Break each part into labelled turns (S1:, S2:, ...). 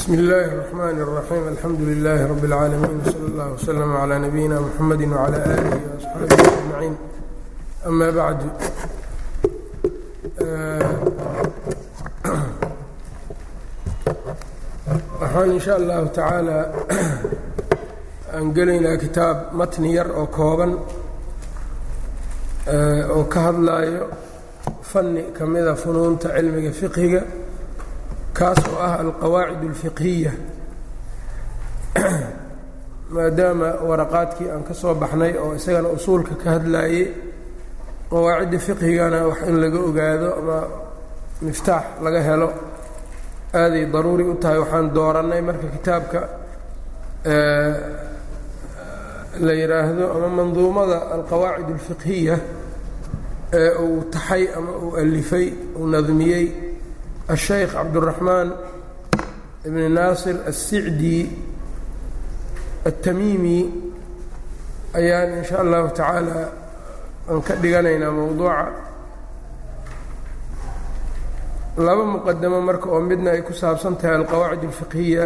S1: bsmi اllahi الرحmn الرaxيim alxamdu لilaahi rab اlcaalamiin wslى اllah wslm عlى nabiyina mxamedi وعlى alihi وaصxaabihi aجmaciin ama bacdu waxaan in sha allahu tacaala aan gelaynaa kitaab matni yar oo kooban oo ka hadlaayo fanni ka mida funuunta cilmiga fiqhiga kaas oo ah alqawaacid اlfiqhiya maadaama waraqaadkii aan ka soo baxnay oo isagana usuulka ka hadlaayey qawaacidda fiqhigana wax in laga ogaado ama miftaax laga helo aaday daruuri u tahay waxaan doorannay marka kitaabka la yidhaahdo ama manduumada alqawaacid اlfiqhiya ee uu taxay ama uu alifay uu nadmiyey الشhيkh cabdالرaحmaan بn naasir الsicdi الtamimi ayaan in shaء allahu taعaalى aan ka dhiganaynaa mowduuca laba muqadamo marka oo midna ay ku saabsan tahay alqawaacid الfiqhiya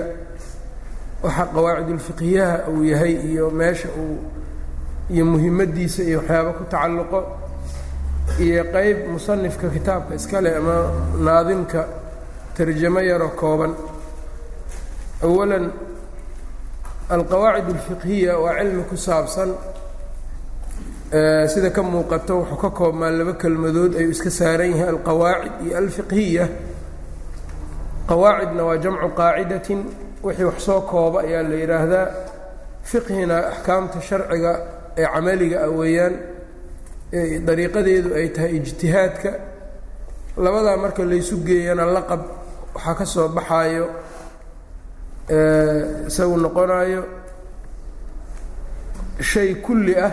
S1: waxa qawaacid اlfiqhiyaha uu yahay iyo meesha uu iyo muhimaddiisa iyo waxyaaba ku tacalluqo iyo qeyb musanifka kitaabka iskale ama naadimka tarjamo yaroo kooban. Awalan alqawaacid اlfiqhiya waa cilmi ku saabsan sida ka muuqato wuxuu ka koobmaa laba kelmadood ayuu iska saaran yahay alqawaacid iyo alfiqhiya. Qawaacidna waa jamcu qaacidatin wixii wax soo kooba ayaa la yidhaahdaa fiqhina axkaamta sharciga ee camaliga ah weeyaan dariiqadeedu ay tahay ijtihaadka. Labadaa marka laysu geeyana laqab waxaa ka soo baxaayo isagu noqonayo shay kulli ah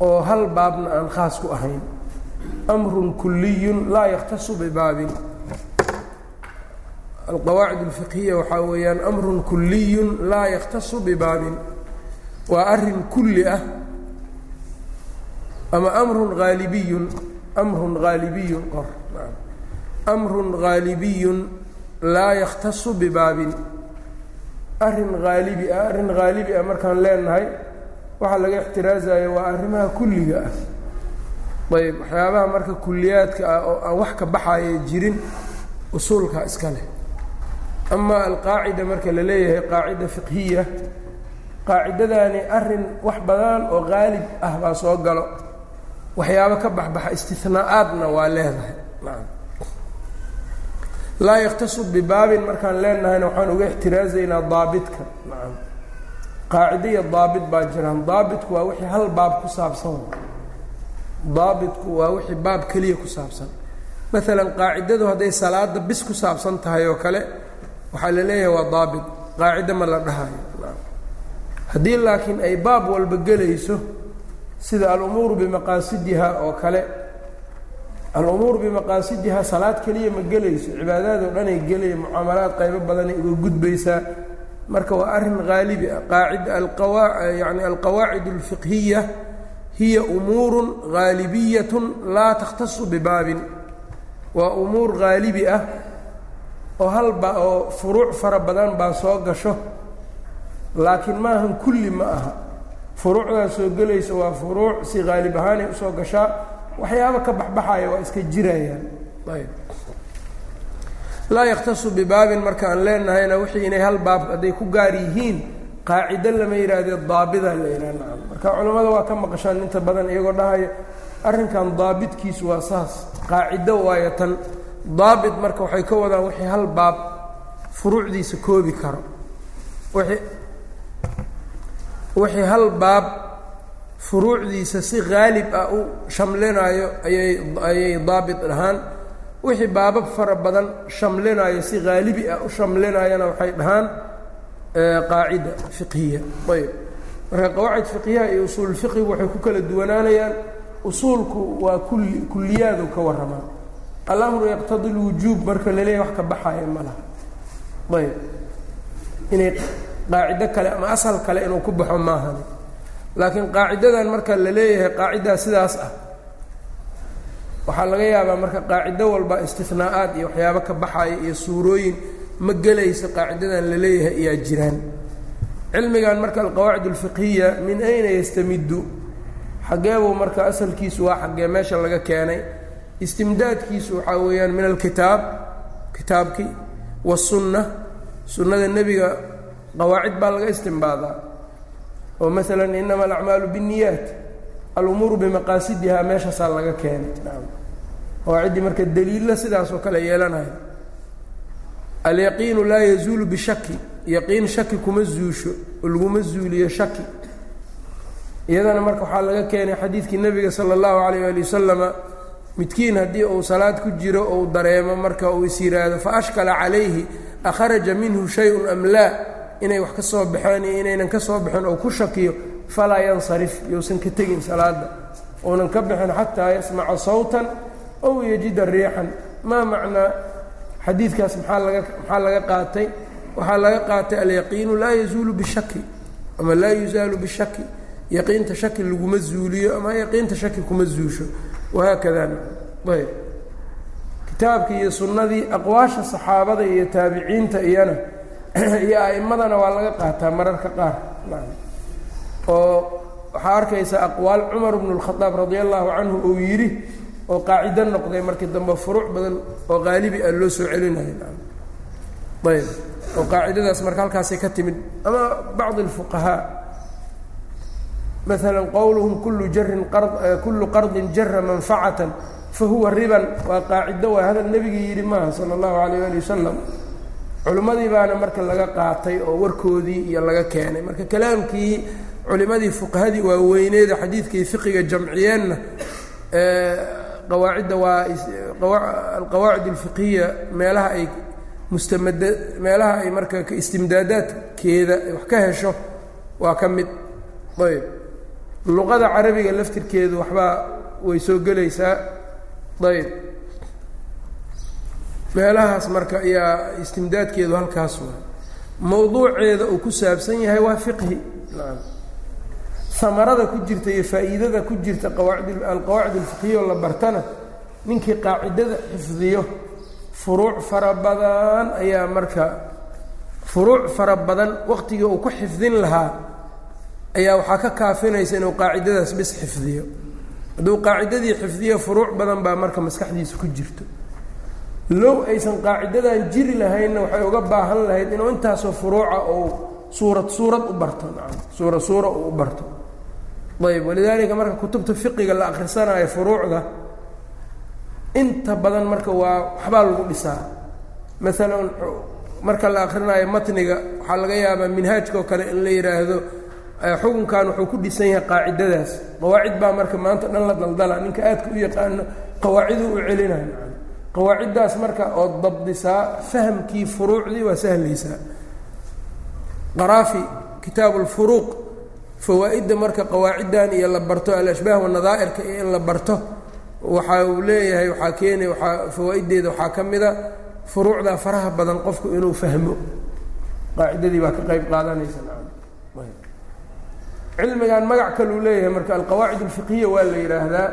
S1: oo hal baabna aan khaas ku ahayn. Amrun kuliyun laa yakhtasu bibaabin alqawaacid اlfiqhiya waxaa weeyaan amrun kuliyun laa yakhtasu bibaabin waa arrin kulli ah ama amrun haalibiyun amrun haalibiyun qor amrun haalibiyun laa yakhtasu bibaabin arrin haalibi ah arrin haalibi ah markaan leenahay waxaa laga ixtiraasayo waa arrimaha kulliga ah. Ayb waxyaabaha marka kuliyaadka ah oo aan wax ka baxaya jirin usuulka iska leh. Ama alqaacida marka la leeyahay qaacida fiqhiya qaacidadaani arrin wax badan oo haalib ah baa soo galo waxyaabo ka baxbaxa istinaa'aadna waa leedahay. Laa yakhtasu bibaabin markaan leenahayna waxaan uga ixtiraasaynaa daabitka nacam. Qaacide iyo daabit baa jiraan. Daabitku waa wixii hal baab ku saabsan. Daabitku waa wixii baab keliya ku saabsan. Maalan qaacidadu hadday salaada bis ku saabsan tahay oo kale waxaa la leeyahay waa daabit qaacide ma la dhahayo. Haddii laakiin ay baab walba gelayso sida alumuuru bimaqaasidiha oo kale. Alumuuru bimaqaasidiha salaad keliya ma gelayso cibaadaad oo dhanay gelaya mucaamalaad qaybo badanay uga gudbaysaa. Marka waa arrin haalibi ah alqawa yani alqawaacid اlfiqhiya hiya umuurun haalibiyatun laa takhtasu bibaabin. Waa umuur haalibi ah oo halba oo furuuc fara badan baa soo gasho laakiin maahan kulli ma aha furuucdaas soo gelaysa waa furuuc si haalib ahaanay u soo gashaa waxyaabo ka baxbaxaya waa iska jirayaan. Ayb laa yakhtasu bibaabin marka aan leenahayna wixii inay hal baab hadday ku gaar yihiin qaacido lama yidhaahdee daabida la yidhaha nacam marka culimmada waa ka maqashaan inta badan iyagoo dhahaya arrinkan daabitkiisu waa saas qaacido waayo tan daabit marka waxay ka wadaan wixii hal baab furuucdiisa koobi karo. Wixii wixii hal baab furuucdiisa si haalib ah u shamlinaayo ayay ayay daabit dhahaan wixii baabab fara badan shamlinaayo si haalibi ah u shamlinayana waxay dhahaan qaacida fiqhiya. Ayb. Marka qawaacid fiqhiyaha iyo usuul fiqhigu waxay ku kala duwanaanayaan usuulku waa kulli kulliyaadu ka warramaa alamru yaqtadi lwujuub marka laleeyahy wax ka baxaya ma laha. Inay qaacido kale ama asal kale inuu ku baxo maahani laakiin qaacidadan marka la leeyahay qaacidaa sidaas ah waxaa laga yaabaa marka qaacido walba istinaa'aad iyo waxyaabo ka baxaya iyo suurooyin ma gelayso qaacidadan la leeyahay ayaa jiraan. Cilmigan marka alqawaacid alfiqhiya min ayna yastamiddu xageebuu marka asalkiisu waa xaggee meesha laga keenay. Istimdaadkiisu waxaa weeyaan min alkitaab kitaabkii wasunna sunnada nebiga qawaacid baa laga istimbaadaa oo masalan inama alacmaalu binniyaat. Alumuuru bimaqaasidihaa meeshaasaa laga keenay. Qawaaciddii marka daliilla sidaas oo kale yeelanaya alyaqiinu laa yazuulu bishaki yaqiin shaki kuma zuusho laguma zuuliyo shaki iyadana marka waxaa laga keenay xadiidkii nebiga sala allahu calayh ali wasalama midkiin haddii uu salaad ku jiro ou dareemo marka uu is yidhaahdo fa ashkala calayhi akharaja minhu shay-un am laa inay wax ka soo baxeen iyo inaynan ka soo baxin oo ku shakiyo falaa yansarif yousan ka tegin salaadda. Uunan ka bixin xataa yasmaca sawtan ow yajida riixan. Maa macnaa xadiidkaas maxaa laga maxaa laga qaatay? Waxaa laga qaatay alyaqiinu laa yazuulu bishaki ama laa yuzaalu bishaki. Yaqiinta shaki laguma zuuliyo ama yaqiinta shaki kuma zuusho. Wahaakada ayb. Kitaabkii iyo sunnadii aqwaasha saxaabada iyo taabiciinta iyana iyo a'immadana waa laga qaataa mararka qaar. Oo waxaa arkaysa aqwaal cumar bnu lkhadaab radi allahu canhu uu yidhi oo qaacido noqday markii dambe furuuc badan oo qaalibi ah loo soo celinayo oo qaacidadaas marka halkaasay ka timid. Ama bacdi alfuqahaa. Maala qowluhum kullu jarin kullu qardin jara manfacatan fahuwa riban. Waa qaacido waa hadal nebigii yidhi maaha sala allahu calayh ali wasalam culimmadii baana marka laga qaatay oo warkoodii iyo laga keenay. Marka kalaamkii culimmadii fuqahadii waaweyneeda xadiidkii fiqiga jamciyeenna qawaacidda waa alqawaacid alfiqhiya meelaha ay mustamada meelaha ay marka istimdaadaadkeeda wax ka hesho waa ka mid. Ayb. Luqada carabiga laftirkeedu waxbaa way soo gelaysaa. Ayb meelahaas marka ayaa istimdaadkeedu halkaas waa. Mowduuceeda uu ku saabsan yahay waa fiqhi. Samarada ku jirta iyo faa'iidada ku jirta qawaacid alqawaacid alfiqhiya oo la bartana ninkii qaacidada xifdiyo furuuc fara badan ayaa marka furuuc fara badan waqtigii uu ku xifdin lahaa ayaa waxaa ka kaafinaysa inuu qaacidadaas bis xifdiyo. Hadduu qaacidadii xifdiyo furuuc badan baa marka maskaxdiisa ku jirto low aysan qaacidadan jiri lahaynna waxay uga baahan lahayd inuu intaasoo furuuca uu suurad suurad u barto suura suura uu u barto. Ayb walidaalika marka kutubta fiqiga la akhrisanaayo furuucda inta badan marka waa waxbaa lagu dhisaa. Maalan marka la akrinaayo matniga waxaa laga yaabaa minhaajka kale in la yidhaahdo xukunkan wuxuu ku dhisan yahay qaacidadaas. Qawaacid baa marka maanta dhan la daldala ninka aadka u yaqaano qawaaciduu u celinayo qawaaciddaas marka ood dabdisaa fahamkii furuucdii waa sahlaysaa qaraafi kitaabu lfuruuq fawaa'idda marka qawaaciddan iyo la barto alashbaah wanadaa'irka iyo in la barto waxa uu leeyahay waxaa keenay waaa fawaa'iddeeda waxaa ka mida furuucdaa faraha badan qofku inuu fahmo. Qaacidadii baa ka qayb qaadanaysa cilmigan magac kaluu leeyahay marka alqawaacid alfiqhiya waa la yidhaahdaa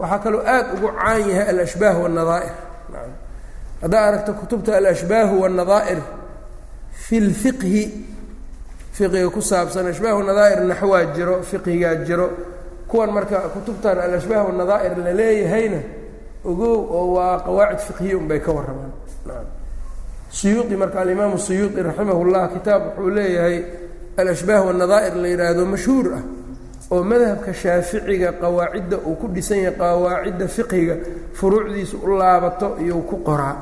S1: waxaa kaloo aad ugu caan yahay alashbaah wannadaa'ir haddaa aragto kutubta alashbaahu wannadaa'ir fi lfiqhi fiqiga ku saabsan ashbaah nadaa'ir naxwaa jiro fiqhigaa jiro. Kuwan marka kutubtan alashbaah wanadaa'ir la leeyahayna ogow oo waa qawaacid fiqhiya un bay ka warramaan. Suyuudi marka alimaamu suyuudi raximah llah kitaab wuxuu leeyahay alashbaah wanadaa'ir la yidhaahdo mashhuur ah oo madhabka shaaficiga qawaacidda uu ku dhisan yahay qawaacidda fiqhiga furuucdiisa u laabato iyo ku qoraa.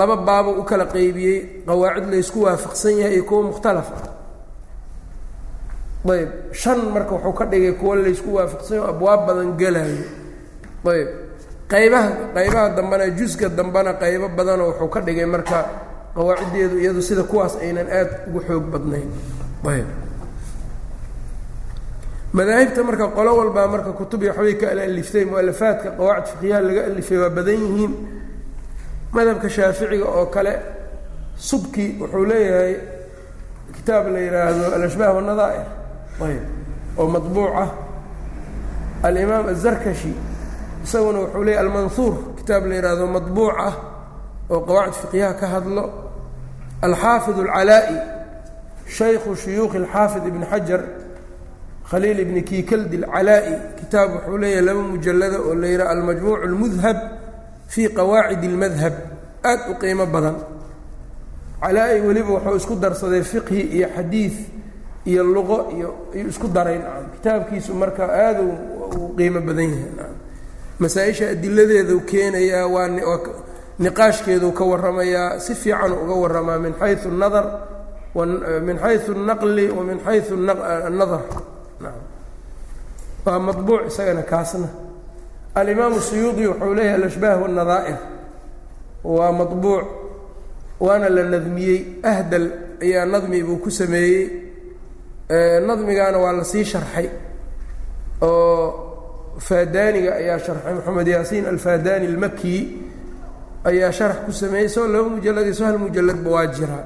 S1: Laba baabo u kala qeybiyey qawaacid laysku waafaqsan yahay iyo kuwa mukhtalaf ah. Ayb shan marka wuxuu ka dhigay kuwa laysku waafaqsan yaho abwaab badan gelayo. Ayb qaybaha qaybaha dambena juska dambena qaybo badanoo wuxuu ka dhigay marka qawaaciddeedu iyadu sida kuwaas aynan aad ugu xoog badnayn. Ayb madaahibta marka qolo walbaa marka kutubi waxbay ka alaliftay mualafaadka qawaacid fiqyaha laga alifay waa badan yihiin. Madhabka shaaficiga oo kale subki wuxuu leeyahay kitaab la yidhaahdo alashbaah wanadaa'ir ayb oo madbuuc ah. Alimaam azarkashi isaguna wuxuu leeyahy almanhuur kitaab la yidhaahdo madbuuc ah oo qawaacid fiqyaha ka hadlo. Alxaafid alcalaa'i shaykhu shuyuukhi alxaafid ibni xajar khaliil ibni kiikaldi alcalaa'i kitaab wuxuu leeyahay laba mujallada oo la yidhaha almajmuuc almudhab fii qawaacid اlmadhab aad u qiimo badan calaa-i weliba wuxuu isku darsaday fiqhi iyo xadiid iyo luqo iyo iyo isku daray nacam kitaabkiisu marka aad u qiimo badan yahay nacam masaa-isha adiladeedu keenayaa waa niqaashkeedu ka warramayaa si fiican uga warramaa min xayu nadar min xayu الnaqli wa min xayu الnadar nacam waa mabuuc isagana kaasna. Alimaamu suyuudi wuxuu leeyahay alashbaah wاnadaa'ir waa mabuuc waana la nadmiyey. Ahdal ayaa nadmi buu ku sameeyey. Nadmigaana waa la sii sharxay. Oo faadaaniga ayaa sharxay. Moxamed yaasiin alfaadaani almaki ayaa sharax ku sameeyey. Soo laba mujalad iyo soo hal mujaladba waa jira.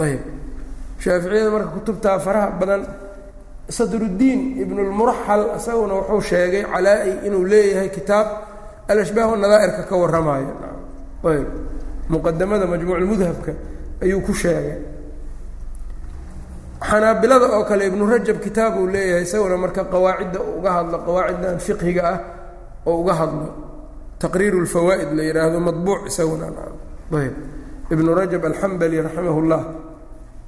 S1: Ayb shaaficiyada marka kutubtaa faraha badan sadruddiin ibnulmuraxal isaguna wuxuu sheegay calaa-i inuu leeyahay kitaab alashbaah nadaa'irka ka warramaayo ayb. Muqadamada majmuucmudhabka ayuu ku sheegay. Xanaabilada oo kale ibnu rajab kitaab uu leeyahay isaguna marka qawaacidda uga hadlo qawaaciddan fiqhiga ah oo uga hadlo taqriiru lfawaa'id la yidhaahdo madbuuc isaguna. Ayb. Ibnu rajab alxambali raximah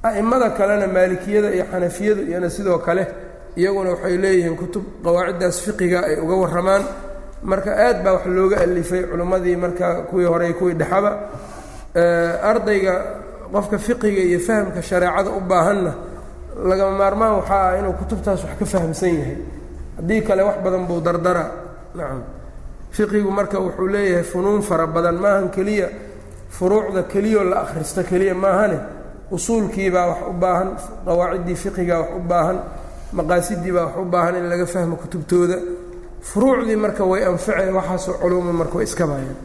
S1: a'imada kalena maalikiyada iyo xanafiyadu iyana sidoo kale iyaguna waxay leeyihiin kutub qawaaciddaas fiqiga ay uga warramaan. Marka aad baa wax looga alifay culimmadii marka kuwii horey kuwii dhexaba. Ardayga qofka fiqiga iyo fahamka shareecada u baahanna lagama maarmaan waxaa ah inuu kutubtaas wax ka fahamsan yahay. Haddii kale wax badan buu dardara nacam fiqigu marka wuxuu leeyahay funuun fara badan maahan keliya furuucda keliyoo la akhristo keliya maahane usuulkiibaa wax u baahan qawaaciddii fiqigaa wax u baahan maqaasidii baa wax u baahan in laga fahmo kutubtooda. Furuucdii marka way anfaceen waxaasoo culuuma marka way iska baayeen.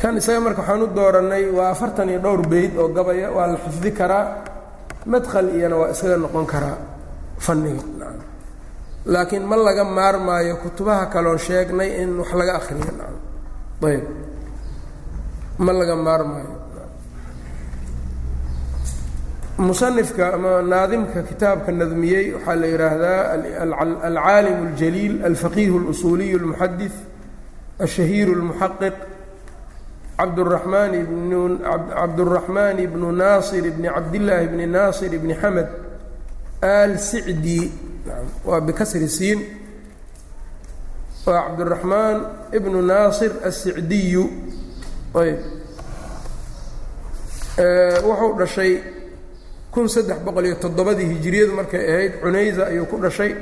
S1: Kan isaga marka waxaan u doorannay waa afartan iyo dhowr beyd oo gabaya waa la xifdi karaa madkhal iyana waa isaga noqon karaa fanniga. Laakiin ma laga maarmaayo kutubaha kaloon sheegnay in wax laga akriyo ayb. Ma laga maarmaayo musanifka ama naadimka kitaabka nadmiyey waxaa la yidhaahdaa alcaalim اljaliil alfaqiih اlusuuliy اlmuxadis الشhهير المحقق cبدالرحمن بن cبدالرحمن بن ناصر بن cبدالله بن ناصر بن حمد آل سعدي waa بkسر السين waa cبدالرحمن بن ناصر السعدي ayb wuxuu dhashay kun saddex boqol iyo toddobadii hijiriyadu markay ahayd cunaysa ayuu ku dhashay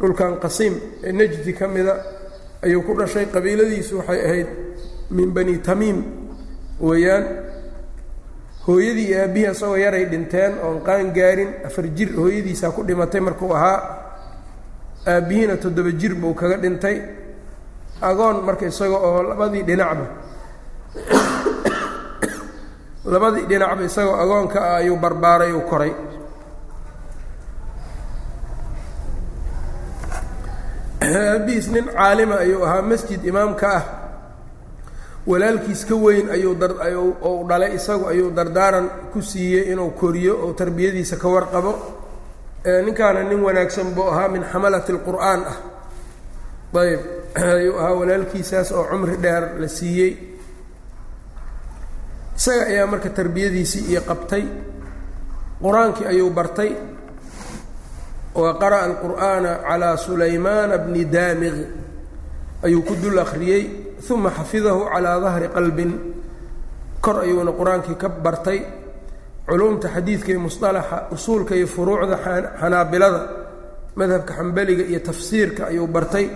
S1: dhulkan qasiim ee nejdi ka mida ayuu ku dhashay qabiiladiisu waxay ahayd min bani tamiim weeyaan hooyadii iyo aabbihii isagoo yaray dhinteen oon qaan gaarin afar jir hooyadiisaa ku dhimatay markuu ahaa aabbihiina toddoba jir buu kaga dhintay. Agoon marka isaga oo labadii dhinacba labadii dhinacba isagoo agoonka ah ayuu barbaaray uu koray. Aabihiis nin caalima ayuu ahaa masjid imaamka ah walaalkiis ka weyn ayuu ou dhalay isagu ayuu dardaaran ku siiyey inuu koriyo oo tarbiyadiisa ka warqabo. Ninkaana nin wanaagsan buu ahaa min xamalati اlqur'aan ah. Ayb ayuu ahaa walaalkiisaas oo cumri dheer la siiyey isaga ayaa marka tarbiyadiisii iyo qabtay qur'aankii ayuu bartay wa qara'a alqur'aana calaa sulaymaana bni daamiq ayuu ku dul akhriyey uma xafidahu calaa dahri qalbin. Kor ayuuna qur'aankii ka bartay culumta xadiidka iyo musطalaxa usuulka iyo furuucda xanaabilada madhabka xambaliga iyo tafsiirka ayuu bartay.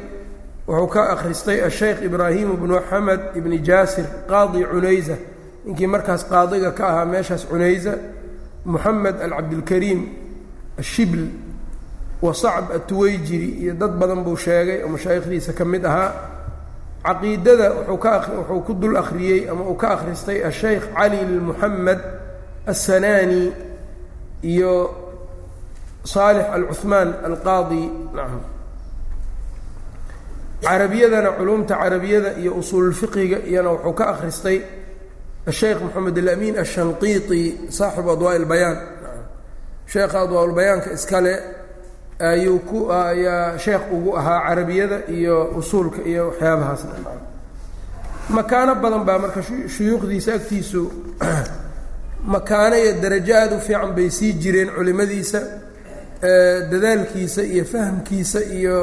S1: Wuxuu ka akhristay asheykh ibraahimu bnu xamed ibni jaasir qaadi cunaysa ninkii markaas qaadiga ka ahaa meeshaas cunaysa moxamed alcabdilkariim ashibl wa sacb atuweyjiri iyo dad badan buu sheegay oo mashaayikhdiisa ka mid ahaa caqiidada wuxuu ka wuxuu ku dul akhriyey ama uu ka akhristay asheykh cali moxamed assanaani iyo saalix alcuhmaan alqaadi. Nacam carabiyadana culumta carabiyada iyo usuululfiqiga iyana wuxuu ka akhristay asheekh moxamed alamin ashanqiiti saaxibu adwaa ilbayaan sheekha adwaa ulbayaanka iskale ayuu ku ayaa sheekh ugu ahaa carabiyada iyo usuulka iyo waxyaabahaas makaano badan baa marka shuyuukhdiisa agtiisu makaano iyo darajo aada u fiican bay sii jireen culimadiisa dadaalkiisa iyo fahamkiisa iyo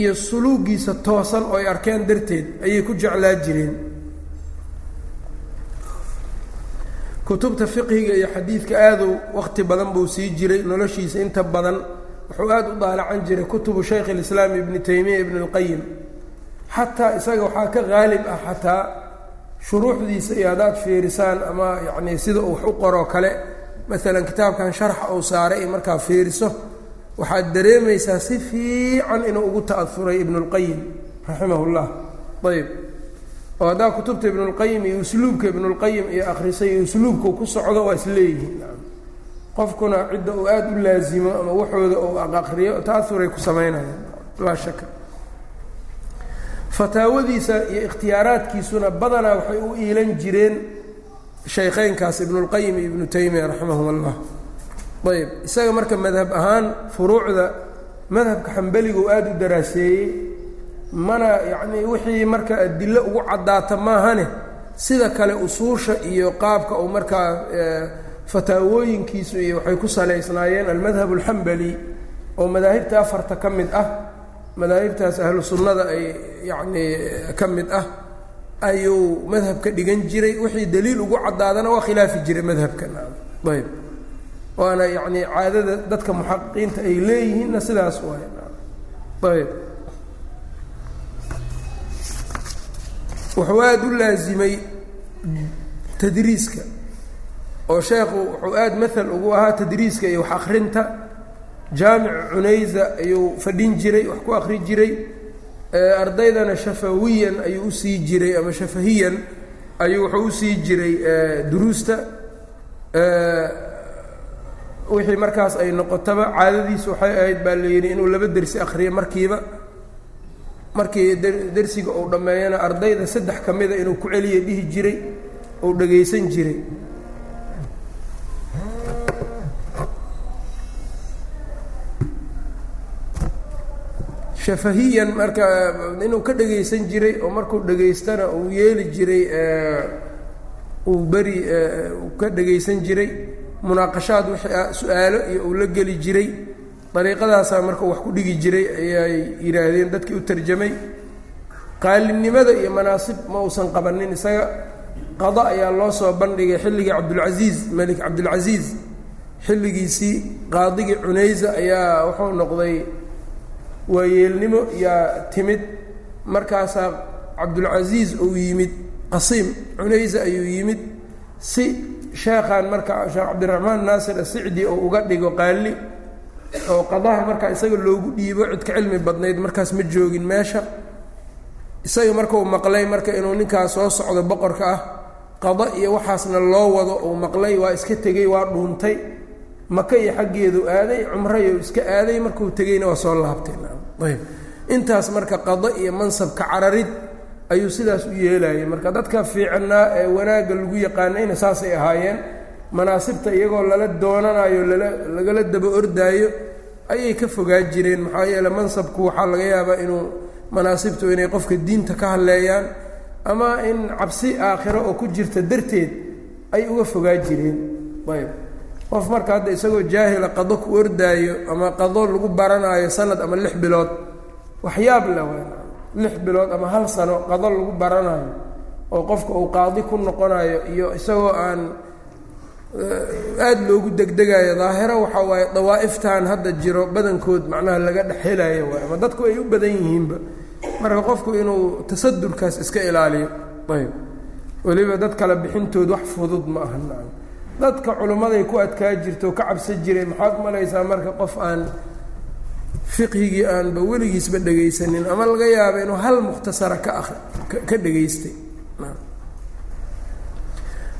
S1: iyo suluugiisa toosan oo ay arkeen darteed ayay ku jeclaa jireen kutubta fiqhiga iyo xadiidka aadu waqti badan buu sii jiray noloshiisa inta badan wuxuu aada u daalacan jiray kutubu shaykh اlislaam ibni taymiya ibn اlqayim xataa isaga waxaa ka qaalib ah xataa shuruuxdiisa iyo haddaad fiirisaan ama yacni sida uu wax u qoroo kale maalan kitaabkan sharxa uu saaray i markaa fiiriso waxaad dareemaysaa si fiican inuu ugu ta'afuray ibnu اlqayim raximah اllah ayb oo haddaa kutubta ibnulqayim iyo usluubka ibnulqayim iyo akhrisay iyo usluubkau ku socdo waa isleeyihiin qofkuna cidda uu aada u laasimo ama waxooda uu aqriyo ta'auray ku samaynayaan laa shaka fataawadiisa iyo ikhtiyaaraadkiisuna badanaa waxay u iilan jireen shaykheynkaas ibnulqayim iyo ibnu taymiya raximahum allah ayb isaga marka madhab ahaan furuucda madhabka xambeligu aada u daraaseeyey mana yacnii wixii marka adilo ugu caddaata maahane sida kale usuusha iyo qaabka uu markaa fataawooyinkiisu iyo waxay ku salaysnaayeen almadhab alxambali oo madaahibta afarta ka mid ah madaahibtaas ahlu sunnada ay yacnii ka mid ah ayuu madhabka dhigan jiray. Wixii daliil ugu caddaadana waa khilaafi jiray madhabka. Ayb waana yacnii caadada dadka muxaqiqiinta ay leeyihiinna sidaas waay ayb wuxuu aada u laasimay tadriiska. oo sheekhu wuxuu aada maal ugu ahaa tadriiska iyo wax akrinta jaamic cunaysa ayuu fadhin jiray wax ku akri jiray. Ardaydana shafawiyan ayuu u sii jiray ama shafahiyan ayuu wuxuu u sii jiray duruusta. Wixii markaas ay noqotaba caadadiisu waxay ahayd baa la yidhi inuu laba dersi akriyo markiiba markii dersiga uu dhammeeyana ardayda saddex ka mida inuu ku celiya dhihi jiray uu dhagaysan jiray. Shafahiyan marka inuu ka dhagaysan jiray oo markuu dhagaystana uu yeeli jiray uu beri ka dhagaysan jiray munaaqashaad wixii su'aalo iyo uu la geli jiray dariiqadaasaa marka wax ku dhigi jiray ayay yidhaahdeen dadkii u tarjamay. Qaalinimada iyo manaasib ma uusan qabanin isaga qada ayaa loo soo bandhigay xilligii cabdulcasiiz melik cabdulcasiiz xilligiisii qaadigii cunaysa ayaa wuxuu noqday waayeelnimo yaa timid. Markaasaa cabdulcasiiz uu yimid qasiim cunaysa ayuu yimid si sheekhan marka sheekh cabdiraxmaan naasir asicdi oo uga dhigo qaali oo qadaha markaa isaga loogu dhiibo cidka cilmi badnayd markaas ma joogin meesha. Isaga markau maqlay marka inuu ninkaas soo socdo boqorka ah qada iyo waxaasna loo wado uu maqlay waa iska tegey waa dhuuntay. Maka iyo xaggeedu aaday cumrayo iska aaday markuu tegeyna waa soo laabtay. Ayb intaas marka qada iyo mansabka cararid ayuu sidaas u yeelayay marka dadka fiicnaa ee wanaagga lagu yaqaanayna saasay ahaayeen manaasibta iyagoo lala doonanayo lala lagala daba ordaayo ayay ka fogaa jireen. Maxaa yeele mansabku waxaa laga yaabaa inuu manaasibtu inay qofka diinta ka hadleeyaan ama in cabsi aakhiro oo ku jirta darteed ay uga fogaa jireen. Ayb. Qof marka hadda isagoo jaahila qado ku ordaayo ama qado lagu baranaayo sanad ama lix bilood waxyaab w lix bilood ama hal sano qado lagu baranayo oo qofka uu qaadi ku noqonayo iyo isagoo aan aada loogu degdegayo daahiro waxaa waaye dawaa'iftan hadda jiro badankood macnaha laga dhex helayo waay ama dadku ay u badan yihiinba. Marka qofku inuu tasadurkaas iska ilaaliyo ayb weliba dad kale bixintood wax fudud ma aha nacam. Dadka culimmaday ku adkaa jirto ka cabsan jiray maxaad malaysaa marka qof aan fiqhigii aanba weligiisba dhegaysanin ama laga yaaba inuu hal mukhtasara ka a ka dhegaystay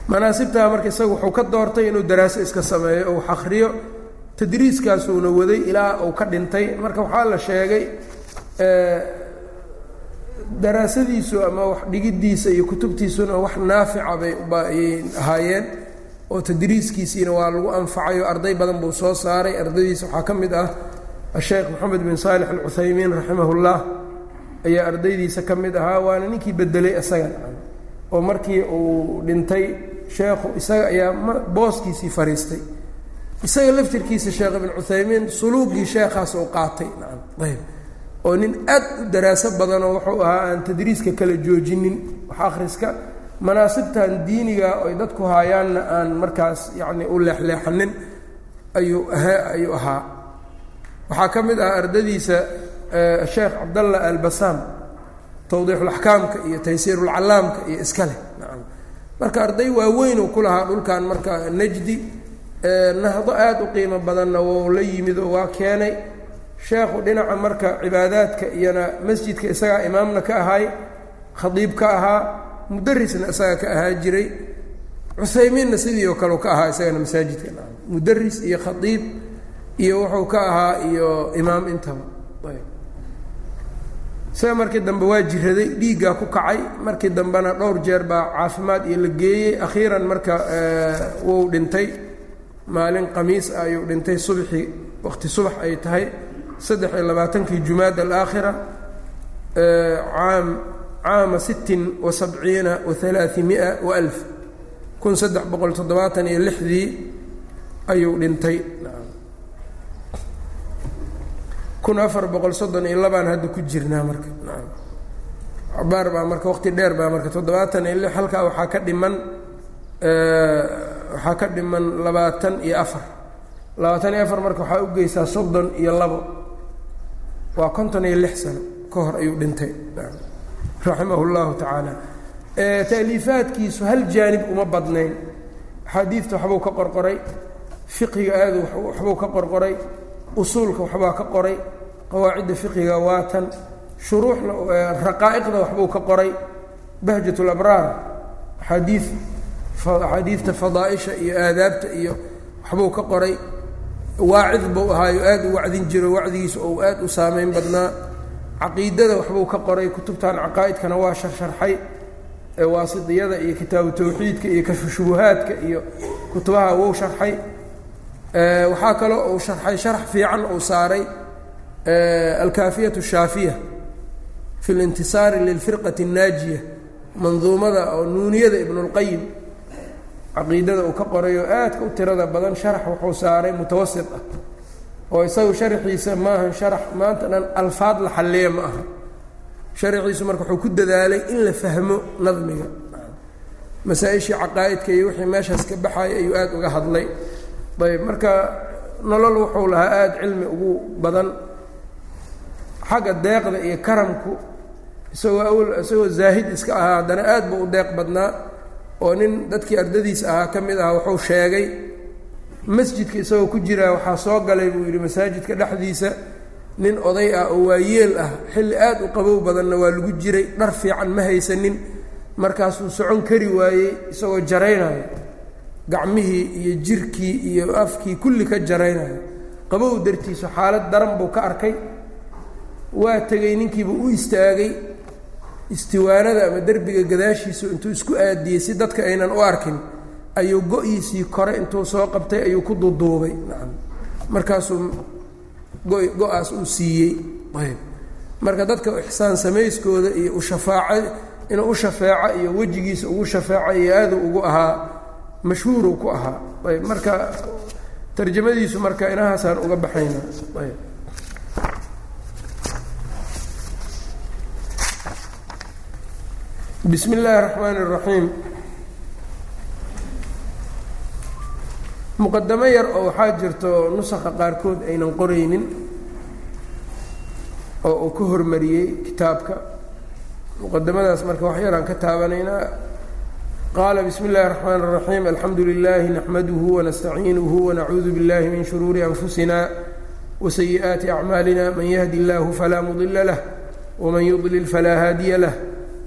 S1: manaasibtaa marka isaga wuxuu ka doortay inuu daraaso iska sameeyo oo wax akriyo tadriiskaasuuna waday ilaa uu ka dhintay. Marka waxaa la sheegay daraasadiisu ama wax dhigiddiisa iyo kutubtiisuna wax naafica bay ahaayeen oo tadriiskiisiina waa lagu anfacayo arday badan buu soo saaray. Ardaydiisa waxaa ka mid ah asheekh moxamed bin saalix alcuthaymiin raximahullah. Ayaa ardaydiisa ka mid ahaa waana ninkii bedelay isaga oo markii uu dhintay sheekhu isaga ayaa booskiisii fariistay. Isaga laftirkiisa sheekh ibn cuthaymiin suluugii sheekhaas uu qaatay. Ayb oo nin aad u daraaso badanoo wuxuu ahaa aan tadriiska kala joojinin. Wax akhriska manaasibtan diiniga oy dadku haayaanna aan markaas yacni u leexleexanin ayuu ahaa ayuu ahaa. Waxaa ka mid ah ardadiisa sheekh cabdallah albasaam tawdiixulaxkaamka iyo taysiirulcallaamka iyo iska leh. Nacam. Marka arday waaweynuu ku lahaa dhulkan marka najdi nahdo aad u qiimo badanna wou la yimid oo waa keenay sheekhu dhinaca marka cibaadaadka iyona masjidka isagaa imaamna ka ahay khadiib ka ahaa mudarisna isaga ka ahaa jiray cuthaymiinna sidii oo kale ka ahaa isagana masaajidka. Mudaris iyo khadiib iyo wuxuu ka ahaa iyo imaam intaba isaga markii dambe waa jiraday dhiiggaa ku kacay. Markii dambena dhowr jeer baa caafimaad iyo la geeyey akhiiran marka wuu dhintay. Maalin khamiis ah ayuu dhintay. Subxii waqti subax ay tahay. Saddex iyo labaatankii jumaad alaakhira caam caama sittin wa sabciina wa halaaثimia wa alf. Kun saddex boqol toddobaatan iyo lixdii ayuu dhintay kun afar boqol soddon iyo labaan hadda ku jirnaa marka. Cabaar baa marka waqti dheer baa marka toddobaatan iyo lix halkaa waxaa ka dhiman waxaa ka dhiman labaatan iyo afar. Labaatan iyo afar marka waxaa u geysaa soddon iyo labo. Waa konton iyo lix sano ka hor ayuu dhintay. Raximah llahu tacaala. Taaliifaadkiisu hal jaanib uma badnayn. Axaadiidta waxbuu ka qorqoray. Fiqiga aadu waxbuu ka qorqoray usuulka waxbaa ka qoray qawaacidda fiqiga waatan shuruuxna raqaa'iqda waxbuu ka qoray bahjat labraar axaadii axaadiidta fadaaisha iyo aadaabta iyo waxbuu ka qoray. Waacid buu ahaayo aad u wacdin jiro wacdigiisa ou aad u saameyn badnaa. Caqiidada waxbuu ka qoray kutubtan caqaa'idkana waa sharsharxay waasidiyada iyo kitaabu tawxiidka iyo kashfu shubuhaadka iyo kutubaha wou sharxay waxaa kaloo uu sharxay sharax fiican uu saaray alkaafiyatu shaafiya fi lintisaari lilfirqati الnaajiya manduumada oo nuuniyada ibnulqayim caqiidada uu ka qoray oo aadka u tirada badan sharax wuxuu saaray mutawasit ah oo isagu sharaxiisa maahan sharax maanta dhan alfaad la xalliya ma aha. Sharaxiisu marka wuxuu ku dadaalay in la fahmo nadmiga. Masaa-ishii caqaa'idka iyo wixii meeshaas ka baxaya ayuu aad uga hadlay ayb marka nolol wuxuu lahaa aada cilmi ugu badan. Xagga deeqda iyo karamku isagoo awl isagoo zaahid iska ahaa haddana aad buu u deeq badnaa. Oo nin dadkii ardadiisa ahaa ka mid ahaa wuxuu sheegay masjidka isagoo ku jiraa waxaa soo galay buu yidhi masaajidka dhexdiisa nin oday ah oo waayeel ah xilli aad u qabow badanna waa lagu jiray dhar fiican ma haysanin. Markaasuu socon kari waayey isagoo jaraynayo gacmihii iyo jirkii iyo afkii kulli ka jaraynayo qabow dartiisu xaalad daran buu ka arkay. Waa tegey ninkiiba u istaagay istiwaanada ama derbiga gadaashiisu intuu isku aadiyey si dadka aynan u arkin. Ayuu go-iisii kore intuu soo qabtay ayuu ku duduubay. Markaasuu go go'aas uu siiyey. Marka dadka ixsaan samayskooda iyo ushafaaca inuu u shafeeco iyo wejigiisa ugu shafeeco iyo aadu ugu ahaa mashhuuruu ku ahaa. Ayb marka tarjamadiisu marka inahaasaan uga baxayna. Ayb bismi illaahi raxmaani raxiim muqadamo yar oo waxaa jirto nusakha qaarkood aynan qoraynin oo uu ka hormariyey kitaabka. Muqadamadaas marka wax yaraan ka taabanaynaa qaala bismi اllahi الرaxmaan الraxiim alxamdu lilahi naxmaduhu wanastaciinuhu wanacuudu biاllahi min shuruuri anfusina wasayi'aati acmaalina man yahdi اllahu falaa mudila lah wman yudlil falaa haadiya lah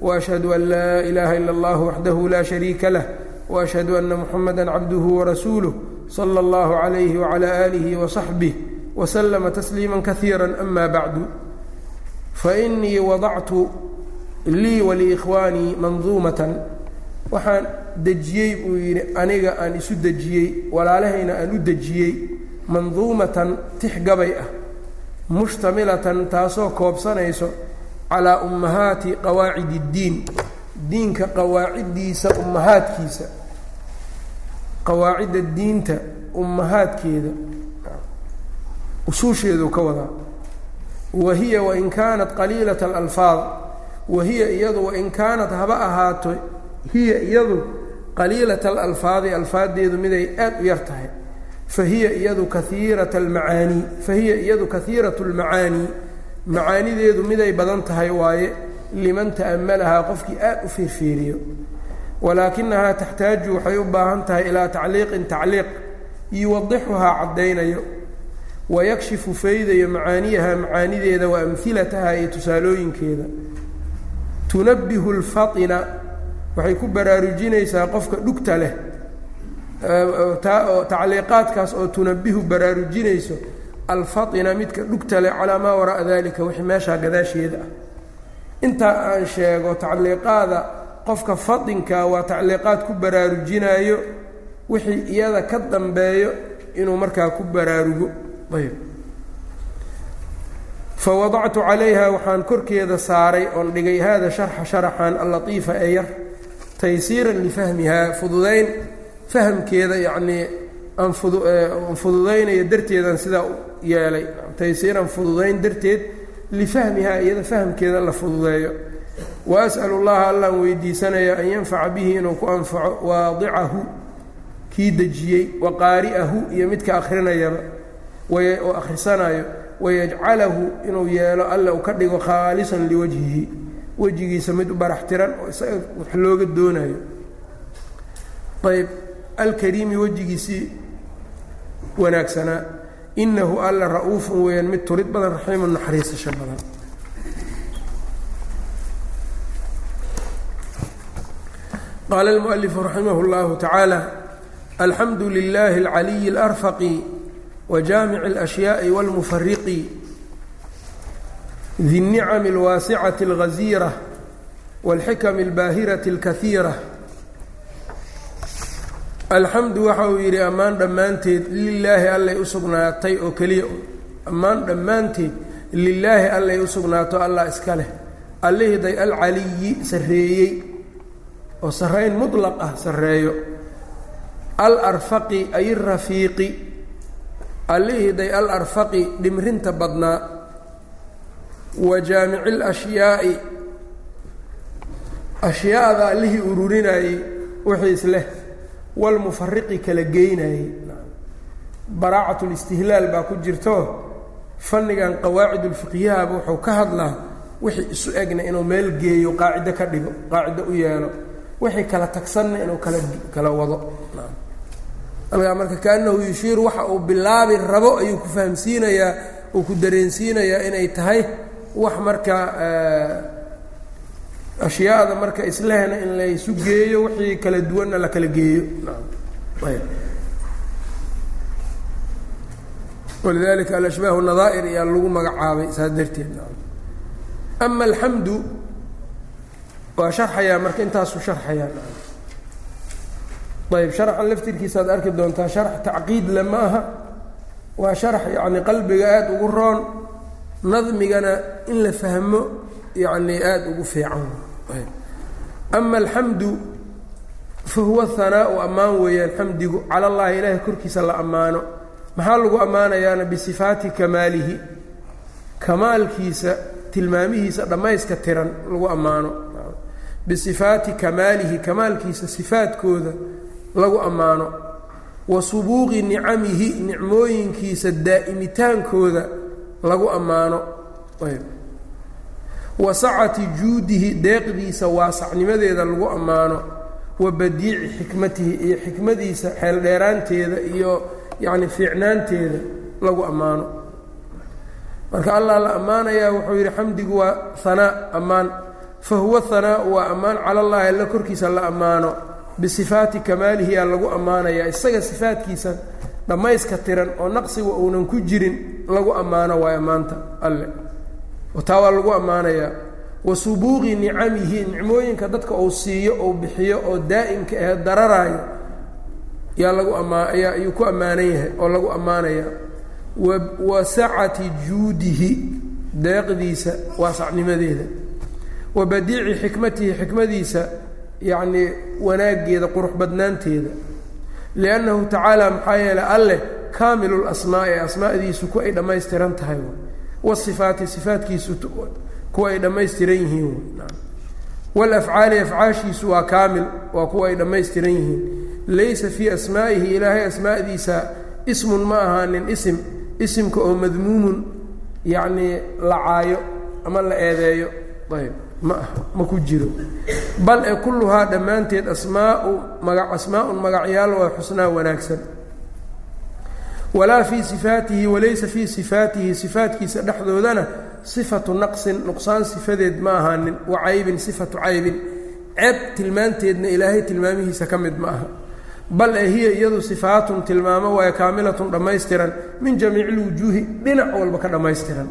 S1: وأشhهd أn laa إلaha ilا الlah وaxdah la شhariika lah وأشhهd أna mحamdا cabdه وrasuuله slى الlه عlyه وعlى آlih وصaxbه وسلم تسليimا kaثيirا أma bعd faإنii wadactu lii waliikhwaanii manduumatan waxaan dejiyey buu yidhi aniga aan isu dejiyey walaalahayna aan u dejiyey manduumatan tix gabay ah mushtamilatan taasoo koobsanayso calaa ummahaati qawaacid اddiin diinka qawaaciddiisa ummahaadkiisa qawaacidda diinta ummahaadkeeda usuusheedu ka wadaa wa hiya wain kaanat qaliilat alalfaad wa hiya iyadu wain kaanat haba ahaato hiya iyadu qaliilat alalfaadi alfaaddeedu miday aad u yar tahay. Fa hiya iyadu kaiirat almacaanii fa iyadu kahiirat lmacaanii macaanideedu miday badan tahay waaye liman ta'ammalahaa qofkii aad u fiirfiiriyo. Walaakinahaa taxtaaju waxay u baahan tahay ilaa tacliiqin tacliiq yuwadixuhaa caddaynayo. Wayakshifu faydayo macaaniyaha macaanideeda wa amhilataha iyo tusaalooyinkeeda. Tunabbihu lfatina waxay ku baraarujinaysaa qofka dhugta leh. Tacliiqaadkaas oo tunabihu baraarujinayso alfatina midka dhugta leh calaa maa wara'a dalika wixii meeshaa gadaasheeda ah. Intaa aan sheego tacliiqaada qofka fadinka waa tacliiqaad ku baraarujinaayo wixii iyada ka dambeeyo inuu markaa ku baraarugo. Ayb fawadactu calayha waxaan korkeeda saaray oon dhigay hada sharxa sharaxan allatiifa ee yar taysiiran lifahmihaa fududayn fahamkeeda yacnii aan fududaynayo darteedaan sidaa u yeelay. Taysiiran fududayn darteed lifahmihaa iyada fahamkeeda la fududeeyo. Wa as'alu llaha allaan weydiisanaya an yanfaca bihi inuu ku anfaco waadicahu kii dejiyey wa qaari'ahu iyo midka akhrinayaba oo akhrisanayo wayajcalahu inuu yeelo alla uu ka dhigo khaalisan liwajhihi wejigiisa mid u barax tiran oo isaga wax looga doonayo ayb alkariimi wejigiisii wanaagsanaa inahu alla ra-uufun weeyaan mid turid badan raxiimun naxariisasho badan qaala اlmualifu raximah اllahu tacaala alxamdu lilahi اlcaliyi اlarfaqi wjaamic اlأshyaءi wاlmufariqi di الnicam اlwaasicati اlgaziira wاlxikam اlbaahirati اlkahiira alxamdu waxa uu yidhi ammaan dhammaanteed lilaahi allay u sugnaatay oo keliya ammaan dhammaanteed lilaahi allay u sugnaato allah iska leh allihday alcaliyi sarreeyey oo sarrayn muطlaq ah sarreeyo alarfaqi ay rafiiqi allihday alarfaqi dhimrinta badnaa wa jaamici اlashyaai ashyaada allihii ururinayey wixiis leh walmufariqi kala geynayey baraacat اlistihlaal baa ku jirto fannigan qawaacid ulfiqyahaaba wuxuu ka hadlaa wixii isu egna inuu meel geeyo qaacido ka dhigo qaacido u yeelo wixii kala tagsanna inuu kala kala wado. Alkaa marka kaanahu yushiiru waxa uu bilaabi rabo ayuu ku fahamsiinayaa uu ku dareensiinayaa inay tahay wax marka ashyaada marka islehna in laysu geeyo wixii kala duwanna la kala geeyo. Walidalika alashbaah nadaa'ir ayaa lagu magacaabay saas darteed. Ama alxamdu waa sharxayaa marka intaasuu sharxayaa. Ayb sharxan laftirkiisa ad arki doontaa sharx tacqiid le aha. Waa sharx yacni qalbiga aada ugu roon nadmigana in la fahmo yacni aada ugu fiican. Ama alxamdu fa huwa hanaau ammaan weeyaan xamdigu cala allahi ilaahay korkiisa la ammaano. Maxaa lagu ammaanayaana bisifaati kamaalihi? Kamaalkiisa tilmaamihiisa dhammayska tiran lagu ammaano. Bisifaati kamaalihi kamaalkiisa sifaadkooda lagu ammaano. Wa subuuqi nicamihi nicmooyinkiisa daa'imitaankooda lagu ammaano. Wa sacati juudihi deeqdiisa waasacnimadeeda lagu ammaano. Wa badiici xikmatihi iyo xikmadiisa xeeldheeraanteeda iyo yacni fiicnaanteeda lagu ammaano. Marka allah la ammaanayaa wuxuu yidhi xamdigu waa hanaa ammaan. Fa huwa hanaau waa ammaan. Cala allahi alla korkiisa la ammaano. Bisifaati kamaalihi aa lagu ammaanayaa. Isaga sifaadkiisa dhammayska tiran oo naqsiga uunan ku jirin lagu ammaano waay ammaanta alle. Taa waa lagu ammaanayaa. Wa subuuqi nicamihi nicmooyinka dadka uu siiyo ou bixiyo oo daa'imka ahe dararaayo yaa lagu amaa ayaa ayuu ku ammaanan yahay oo lagu ammaanaya wa wa sacati juudihi deeqdiisa waasacnimadeeda wa badiici xikmatihi xikmadiisa yacnii wanaaggeeda qurux badnaanteeda liannahu tacaala maxaa yeelay alleh kaamilu lasmaa'i asmaa'diisu ku ay dhammaystiran tahay wasifaati sifaatkiisu kuwa ay dhammaystiran yihiin walafcaali afcaashiisu waa kaamil waa kuwa ay dhammaystiran yihiin laysa fii asmaa'ihi ilaahay asmaa'diisa ismun ma ahaanin isim isimka oo madmuumun yacnii la caayo ama la eedeeyo ayb ma aha ma ku jiro. Bal ee kulluhaa dhammaanteed asmaau maga asmaa-un magacyaal waa xusnaa wanaagsan. Walaa fii sifaatihi walaysa fii sifaatihi sifaatkiisa dhexdoodana sifatu naqsin nuqsaan sifadeed ma ahaanin wa caybin sifatu caybin. Ceeb tilmaanteedna ilaahay tilmaamihiisa ka mid ma aha. Bal ee hiya iyadu sifaatun tilmaamo waayo kaamilatun dhammaystiran min jamiici lwujuuhi dhinac walba ka dhammaystiran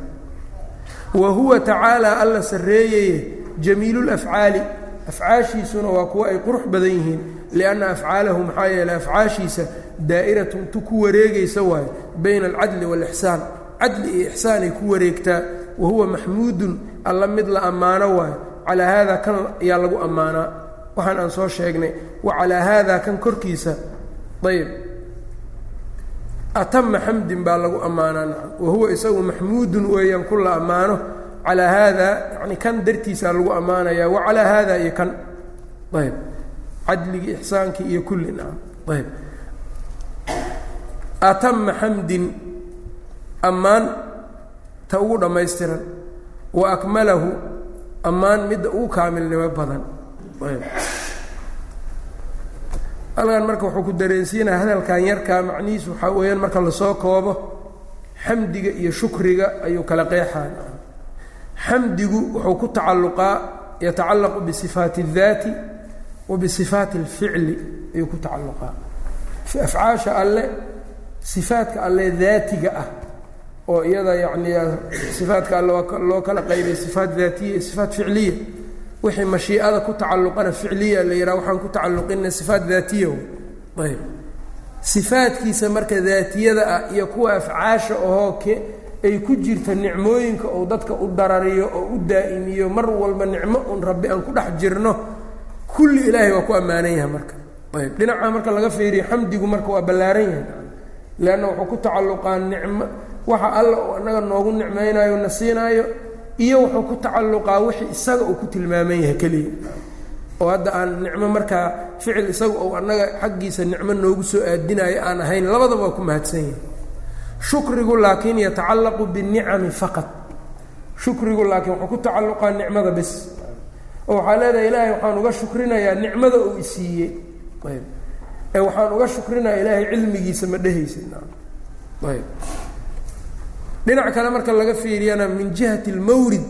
S1: wa huwa tacaalaa alla sarreeyaye jamiilulafcaali afcaashiisuna waa kuwo ay qurux badan yihiin lianna afcaalahu maxaa yeeley afcaashiisa daa'iratun tu ku wareegaysa waayo bayna alcadli waalixsaan cadli iyo ixsaanay ku wareegtaa wa huwa maxmuudun alla mid la ammaano waayo calaa haada kan ayaa lagu ammaanaa waxaan aan soo sheegnay wa calaa haada kan korkiisa ayb atama xamdin baa lagu ammaanaa nacam. Wa huwa isagu maxmuudun weeyaan ku la ammaano calaa haada yani kan dartiisaa lagu ammaanaya wa calaa haada iyo kan. Ayb. Cadligii ixsaankii iyo kulli nacam. Ayb. Atama xamdin ammaan ta ugu dhammaystiran. Wa akmalahu ammaan midda ugu kaamilnimo badan. Ayb halkan marka wuxuu ku dareensiinaya hadalkan yarkaa macnihiisu waxaa weeyaan marka la soo koobo xamdiga iyo shukriga ayuu kala qeexaa. Xamdigu wuxuu ku tacalluqaa yatacallaqu bisifaati اdaati wa bisifaati اlficli ayuu ku tacalluqaa. Afcaasha alle sifaatka alle daatiga ah oo iyada yacni sifaatka alle loo kala qaybay sifaat daatiya iyo sifaat ficliya wixii mashiicada ku tacalluqana ficliya la yidhaha waxaan ku tacalluqina sifaat daatiya ayb. Sifaadkiisa marka daatiyada ah iyo kuwa afcaasha ahoo ke ay ku jirta nicmooyinka uu dadka u darariyo oo u daa'imiyo mar walba nicmo un rabbi aan ku dhex jirno kulli ilaahay waa ku ammaanan yahay marka. Ayb. Dhinaca marka laga fiiriyo xamdigu marka waa ballaaran yahay. Leanna wuxuu ku tacalluqaa nicmo waxa alla uu annaga noogu nicmaynayo na siinaayo iyo wuxuu ku tacalluqaa wixii isaga uu ku tilmaaman yahay keliya. Oo hadda aan nicmo markaa ficil isaga ou annaga xaggiisa nicmo noogu soo aadinayo aan ahayn labadaba waa ku mahadsan yahay. Shukrigu laakiin yatacallaqu binicami faqad shukrigu laakiin wuxuu ku tacalluqaa nicmada bes. Oo waxaa leedahay ilaahay waxaan uga shukrinayaa nicmada uu isiiyey ayb. Ee waxaan uga shukrinayaa ilaahay cilmigiisa ma dhehaysid ayb dhinac kale marka laga fiiriyana min jihati اlmawrid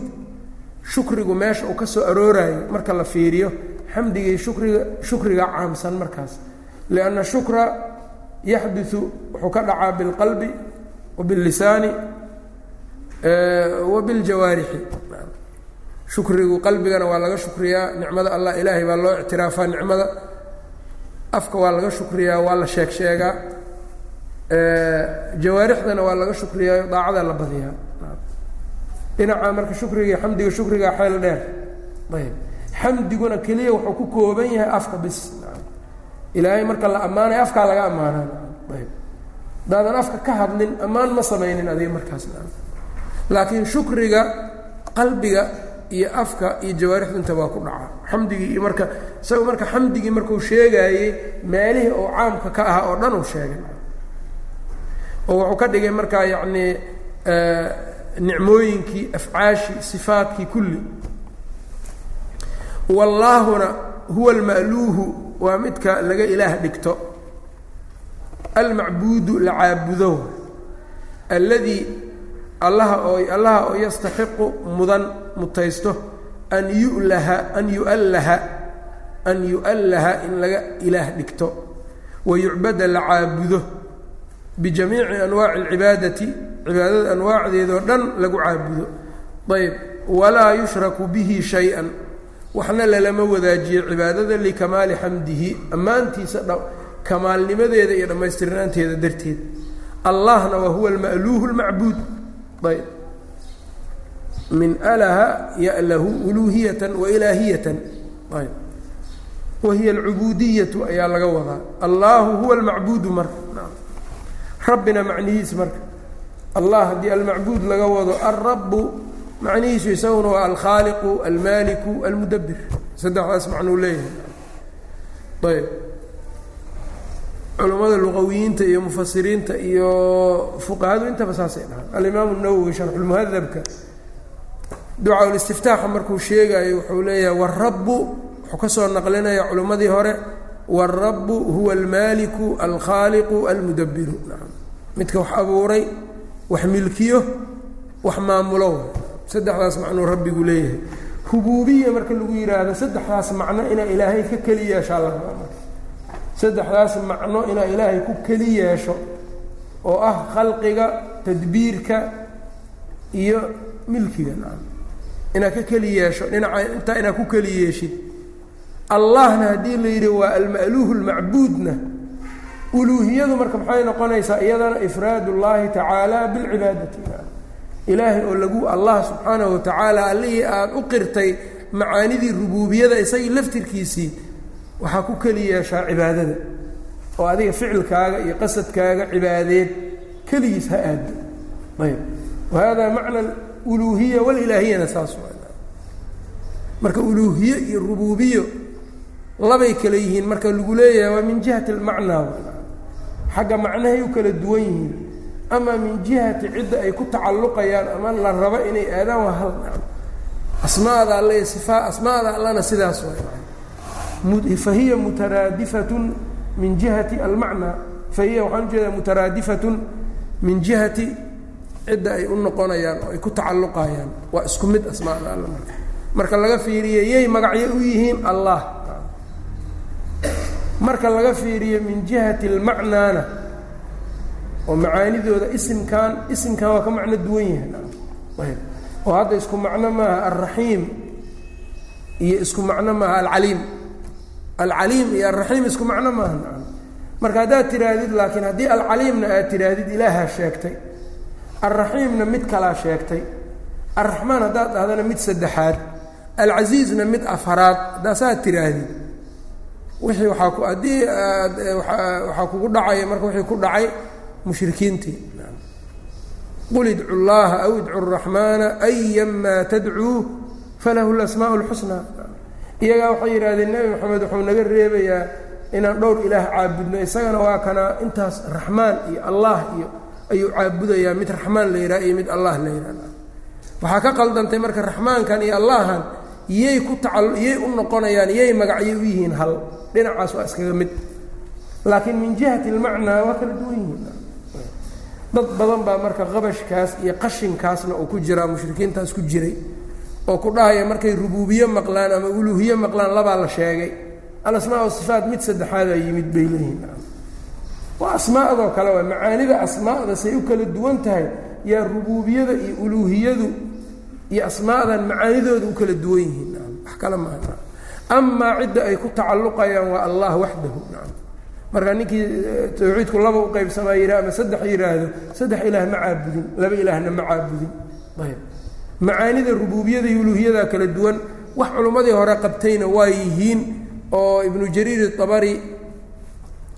S1: shukrigu meesha uu ka soo arooraayo marka la fiiriyo xamdigii shukriga shukriga caamsan markaas lianna shukra yaxduثu wuxuu ka dhacaa biاlqalbi wa biاllisaani wa biاljawaarixi shukrigu qalbigana waa laga shukriyaa nicmada allah ilaahay baa loo ictiraafaa nicmada afka waa laga shukriyaa waa la sheeg sheegaa jawaarixdana waa laga shukriyaayo daacada la badiyaa. Dhinaca marka shukriga xamdiga shukriga xeel dheer. Ayb. Xamdiguna keliya wuxuu ku kooban yahay afka bis. Ilaahay marka la ammaanayo afkaa laga ammaanaa ayb. Hadaadan afka ka hadlin ammaan ma samaynin adiga markaas. Laakiin shukriga qalbiga iyo afka iyo jawaarixdu inta waa ku dhacaa xamdigii iyo marka isaga marka xamdigii markuu sheegaayey meelihii oo caamka ka ahaa oo dhan uu sheegay oo wuxuu ka dhigay markaa yacnii nicmooyinkii afcaashii sifaadkii kulli. Wallaahuna huwa alma'luuhu waa midka laga ilaah dhigto. Almacbuudu la caabudo alladii allaha oo allaha oo yastaxiqu mudan mutaysto an yu'laha an yu'allaha an yu'allaha in laga ilaah dhigto. Wa yucbada la caabudo bijamiici anwaaci alcibaadati cibaadada anwaacdeedoo dhan lagu caabudo. Ayb walaa yushraku bihi shay-an. Waxna lalama wadaajiyo cibaadada likamaali xamdihi ammaantiisa kamaalnimadeeda iyo dhammaystirnaanteeda darteed. Allahna wa huwa alma'luuhu lmacbuud ayb min alaha ya'lahu uluuhiyatan wa ilaahiyatan. Ayb wahiya alcubudiyatu ayaa laga wadaa. Allahu huwa almacbuudu marka rabbina macnihiis marka. Allah haddii almacbuud laga wado alrabu macnihiisu isaguna waa alkhaaliqu almaaliku almudabir saddexdaas macnuu leeyahay. Ayb. Culammada luqawiyiinta iyo mufasiriinta iyo fuqahadu intaba saasay dhahaan. Alimaamu nawowi sharxulmuhadabka ducaa-ulistiftaaxa markuu sheegayo wuxuu leeyahay warabu wuxuu ka soo naqlinaya culimmadii hore wاrabu huwa almaaliku alkhaaliqu almudabiru midka wax abuuray wax milkiyo wax maamulo. Saddexdaas macnuu rabbigu leeyahay. Rubuubiya marka lagu yidhaahdo saddexdaas macno inaa ilaahay ka keli yeeshaa la rabaa saddexdaas macno inaa ilaahay ku keli yeesho oo ah khalqiga tadbiirka iyo milkiga inaad ka keli yeesho dhinaca intaa inaad ku keli yeeshid. Allahna haddii la yidhi waa alma'luuhu lmacbuudna uluuhiyadu marka maxay noqonaysaa? Iyadana ifraad اllahi tacaala bilcibaadati. Ilaahay oo lagu allah subxaanahu watacaala allihii aada u qirtay macaanidii rubuubiyada isagii laftirkiisii waxaa ku keli yeeshaa cibaadada. Oo adiga ficilkaaga iyo qasadkaaga cibaadeed keligiis ha aado. Ayb. Wa hada macna uluuhiya walilaahiyana saas marka uluuhiye iyo rubuubiyo labay kale yihiin marka lagu leeyahay waa min jihati almacnaa xagga macnahay kala duwan yihiin. Ama min jihati cidda ay ku tacalluqayaan ama la rabo inay aadaan waa hal asmaada alle sifaa asmaada allana sidaas waay. Fahiya mutaraadifatun min jihati almacnaa. Fahiya waxaan u jeedaa mutaraadifatun min jihati cidda ay u noqonayaan oo ay ku tacalluqayaan. Waa isku mid asmaada alle marka. Marka laga fiiriye yay magacyo u yihiin allah marka laga fiiriyo min jihati almacnaana oo macaanidooda isimkan isimkan waa ka macno duwan yahay. Oo hadda isku macno maaha alraxiim iyo isku macno maaha alcaliim. Alcaliim iyo alraxiim isku macno maaha marka haddaad tidhaahdid laakiin haddii alcaliimna aad tidhaahdid ilaahaa sheegtay. Alraxiimna mid kalaa sheegtay. Alraxmaan haddaad dhahdana mid saddexaad. Alcasiizna mid afaraad. Haddaa saad tidhaahdid wixii waaa ku haddii waxaa kugu dhacaya marka wixii ku dhacay mushrikiintii. Qul idcu llaha aw idcu raxmaana ayamaa tadcuu falahu lasmaa اlxusnaa iyagaa waxay yidhahdeen nebi moxamed wuxuu naga reebayaa inaan dhowr ilaah caabudno isagana waa kanaa intaas raxmaan iyo allah iyo ayuu caabudayaa mid raxmaan la yidhaha iyo mid allah la yidhaha waxaa ka qaldantay marka raxmaankan iyo allahan yay ku taca yay u noqonayaan yay magacyo u yihiin hal. Dhinacaas waa iskaga mid. Laakiin min jihati almacnaa waa kala duwan yihiin. Dad badan baa marka qabashkaas iyo qashinkaasna uu ku jiraa mushrikiintaas ku jiray oo ku dhahaya markay rubuubiye maqlaan ama uluuhiye maqlaan labaa la sheegay. Alasmaa wasifaat mid saddexaadaa yimid bay leeyihiin. Waa asmaadoo kale waa macaanida asmaada say u kala duwan tahay yaa rubuubiyada iyo uluuhiyadu iyo asmaadan macaanidooda u kala duwan yihiin. Wax kale maaha amaa cidda ay ku tacalluqayaan waa allah waxdahu marka ninkii tawxiidku laba u qaybsamaa yidhah ama saddex yidhaahdo saddex ilaah ma caabudin laba ilaahna ma caabudin. Ayb macaanida rubuubiyada iyo uluuhiyada kala duwan wax culummadii hore qabtayna waa yihiin oo ibnu jariir abari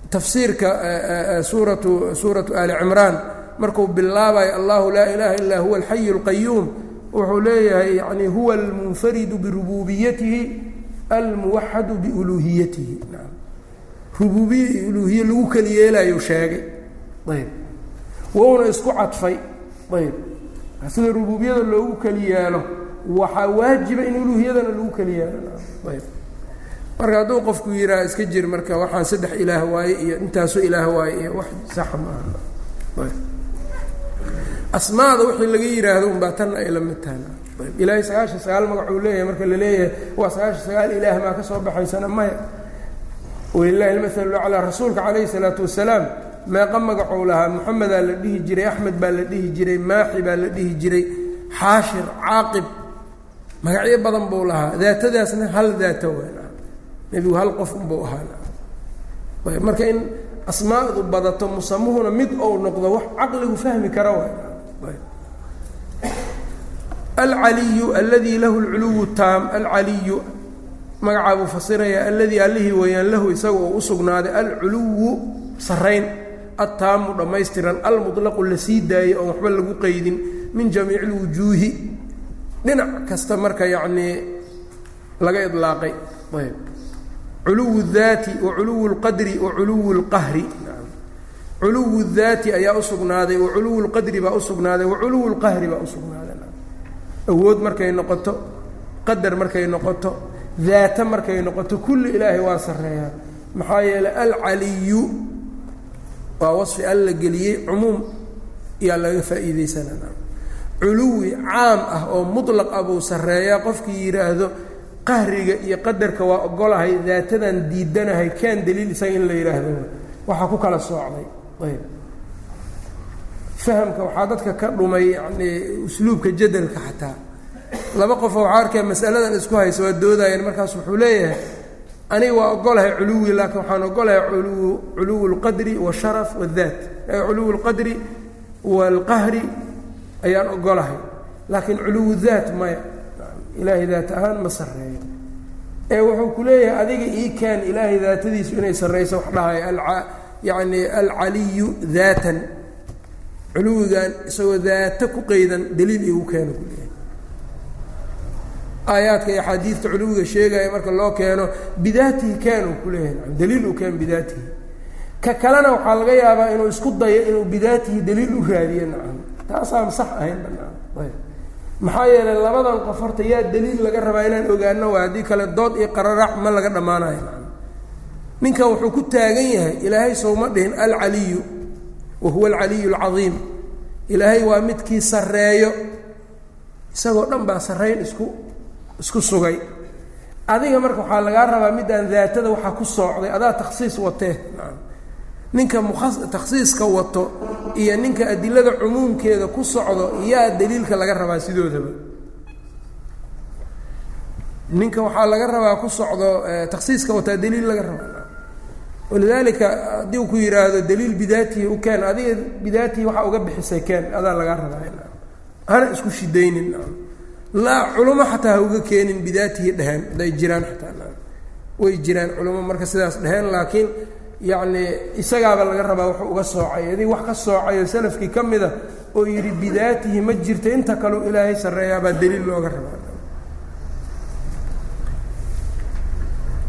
S1: tafsiirka suuratu suuratu ali cimraan markuu bilaabayo allahu laa ilaaha illaa huwa alxayu اlqayuum wuxuu leeyahay yani huwa almunfaridu birububiyatihi almuwaxadu biuluuhiyatihi. Rubuubiye iyo uluuhiye lagu keli yeelayo sheegay. Ayb. Wouna isku cadfay. Ayb. Sida rubuubiyada loogu keli yeelo waxaa waajiba in uluuhiyadana lagu keli yeelo. Ayb. Marka hadduu qofku yidhaha iska jir marka waxaan saddex ilaah waaye iyo intaasoo ilaah waaye iyo wax saxa maaha asmaada wixii laga yidhaahdo unbaa tanna ay la mid tahay. Ilaahay sagaashan sagaal magacuu leeyahay marka la leeyahay waa sagaashan sagaal ilaah maa ka soo baxaysana maya. Walilahi almahalu aclaa rasuulka calayhi salaatu wasalaam meeqa magacuu lahaa moxamedaa la dhihi jiray axmed baa la dhihi jiray maaxi baa la dhihi jiray xaashir caaqib magacyo badan buu lahaa. Daatadaasna hal daato w nebigu hal qof unbuu ahaa ayb marka in asmaadu badato musamuhuna mid ou noqdo wax caqligu fahmi kara w alcaliyu aladi lahu lculuwu taam alcaliyu magacaa buu fasiraya alladii allihii weeyaan lahu isaga oo u sugnaaday alculuwu sarayn attaamu dhammaystiran almuطlaqu la sii daayey oon waxba lagu qeydin min jamiici اlwujuuhi dhinac kasta marka yacnii laga iطlaaqay ayb culuwu الdaati wa culuwu اlqadri wa culuwu اlqahri culuwu daati ayaa usugnaaday wa culuwu lqadri baa usugnaaday wa culuwu lqahri baa usugnaaday awood markay noqoto qadar markay noqoto daata markay noqoto kulli ilaahay waa sarreeyaa. Maxaa yeelay alcaliyu waa wasfi alla geliyey cumuum yaa laga faa'iideysanana culuwi caam ah oo mutlaq ah buu sarreeyaa qofkii yidhaahdo qahriga iyo qadarka waa ogolahay daatadan diidanahay kaan daliil isaga in la yidhaahdo waxaa ku kala soocday ayb. Fahamka waxaa dadka ka dhumay yani usluubka jadalka xataa. Laba qofoo waxaa arkaya masaladan isku haysa waa doodayeen markaas wuxuu leeyahay aniga waa ogolahay culuwi laakiin waxaan ogolahay uluw culuwu lqadri washaraf wadaat culuwu lqadri waalqahri ayaan ogolahay laakiin culuwu daat maya ilaahay daat ahaan ma sareeyo ee wuxuu ku leeyahay adiga ii keen ilaahay daatadiisu inay sarrayso wax dhahay yacni alcaliyu daatan culuwigan isagoo daata ku qeydan daliil igu keeno ku leeyahay. Aayaadka iyo axaadiidta culuwiga sheegaya marka loo keeno bidaatihi keen uu ku leeyahay. Daliil uu keen bidaatihi. Ka kalena waxaa laga yaabaa inuu isku dayo inuu bidaatihi daliil u raadiyo nacam. Taasaan sax ahayn banaan maxaa yeelay labadan qof horta yaa daliil laga rabaa inaan ogaano waa haddii kale dood iyo qararac ma laga dhammaanayo ninkan wuxuu ku taagan yahay ilaahay sowma dhihin alcaliyu wa huwa alcaliyu alcadiim. Ilaahay waa midkii sarreeyo. Isagoo dhan baa sarrayn isku isku sugay. Adiga marka waxaa lagaa rabaa midaan daatada waxaa ku soocday adaa takhsiis watee. Ninka muas takhsiiska wato iyo ninka adilada cumuumkeeda ku socdo yaa daliilka laga rabaa sidoodaba. Ninka waxaa laga rabaa ku socdo takhsiiska wataa daliil laga rabaa walidaalika haddii uu ku yidhaahdo daliil bidaatihi u keen adiga bidaatihi waxaa uga bixisay keen adaa lagaa rabaa hana isku shidaynin. Laa culamo xataa ha uga keenin bidaatihi dheheen hadday jiraan xataa way jiraan culamo marka sidaas dheheen laakiin yacni isagaaba laga rabaa wuxuu uga soocay. Adig wax ka soocayo salafkii ka mida oo yidhi bidaatihi ma jirto inta kaleu ilaahay sarreeyaabaa daliil looga rabaa.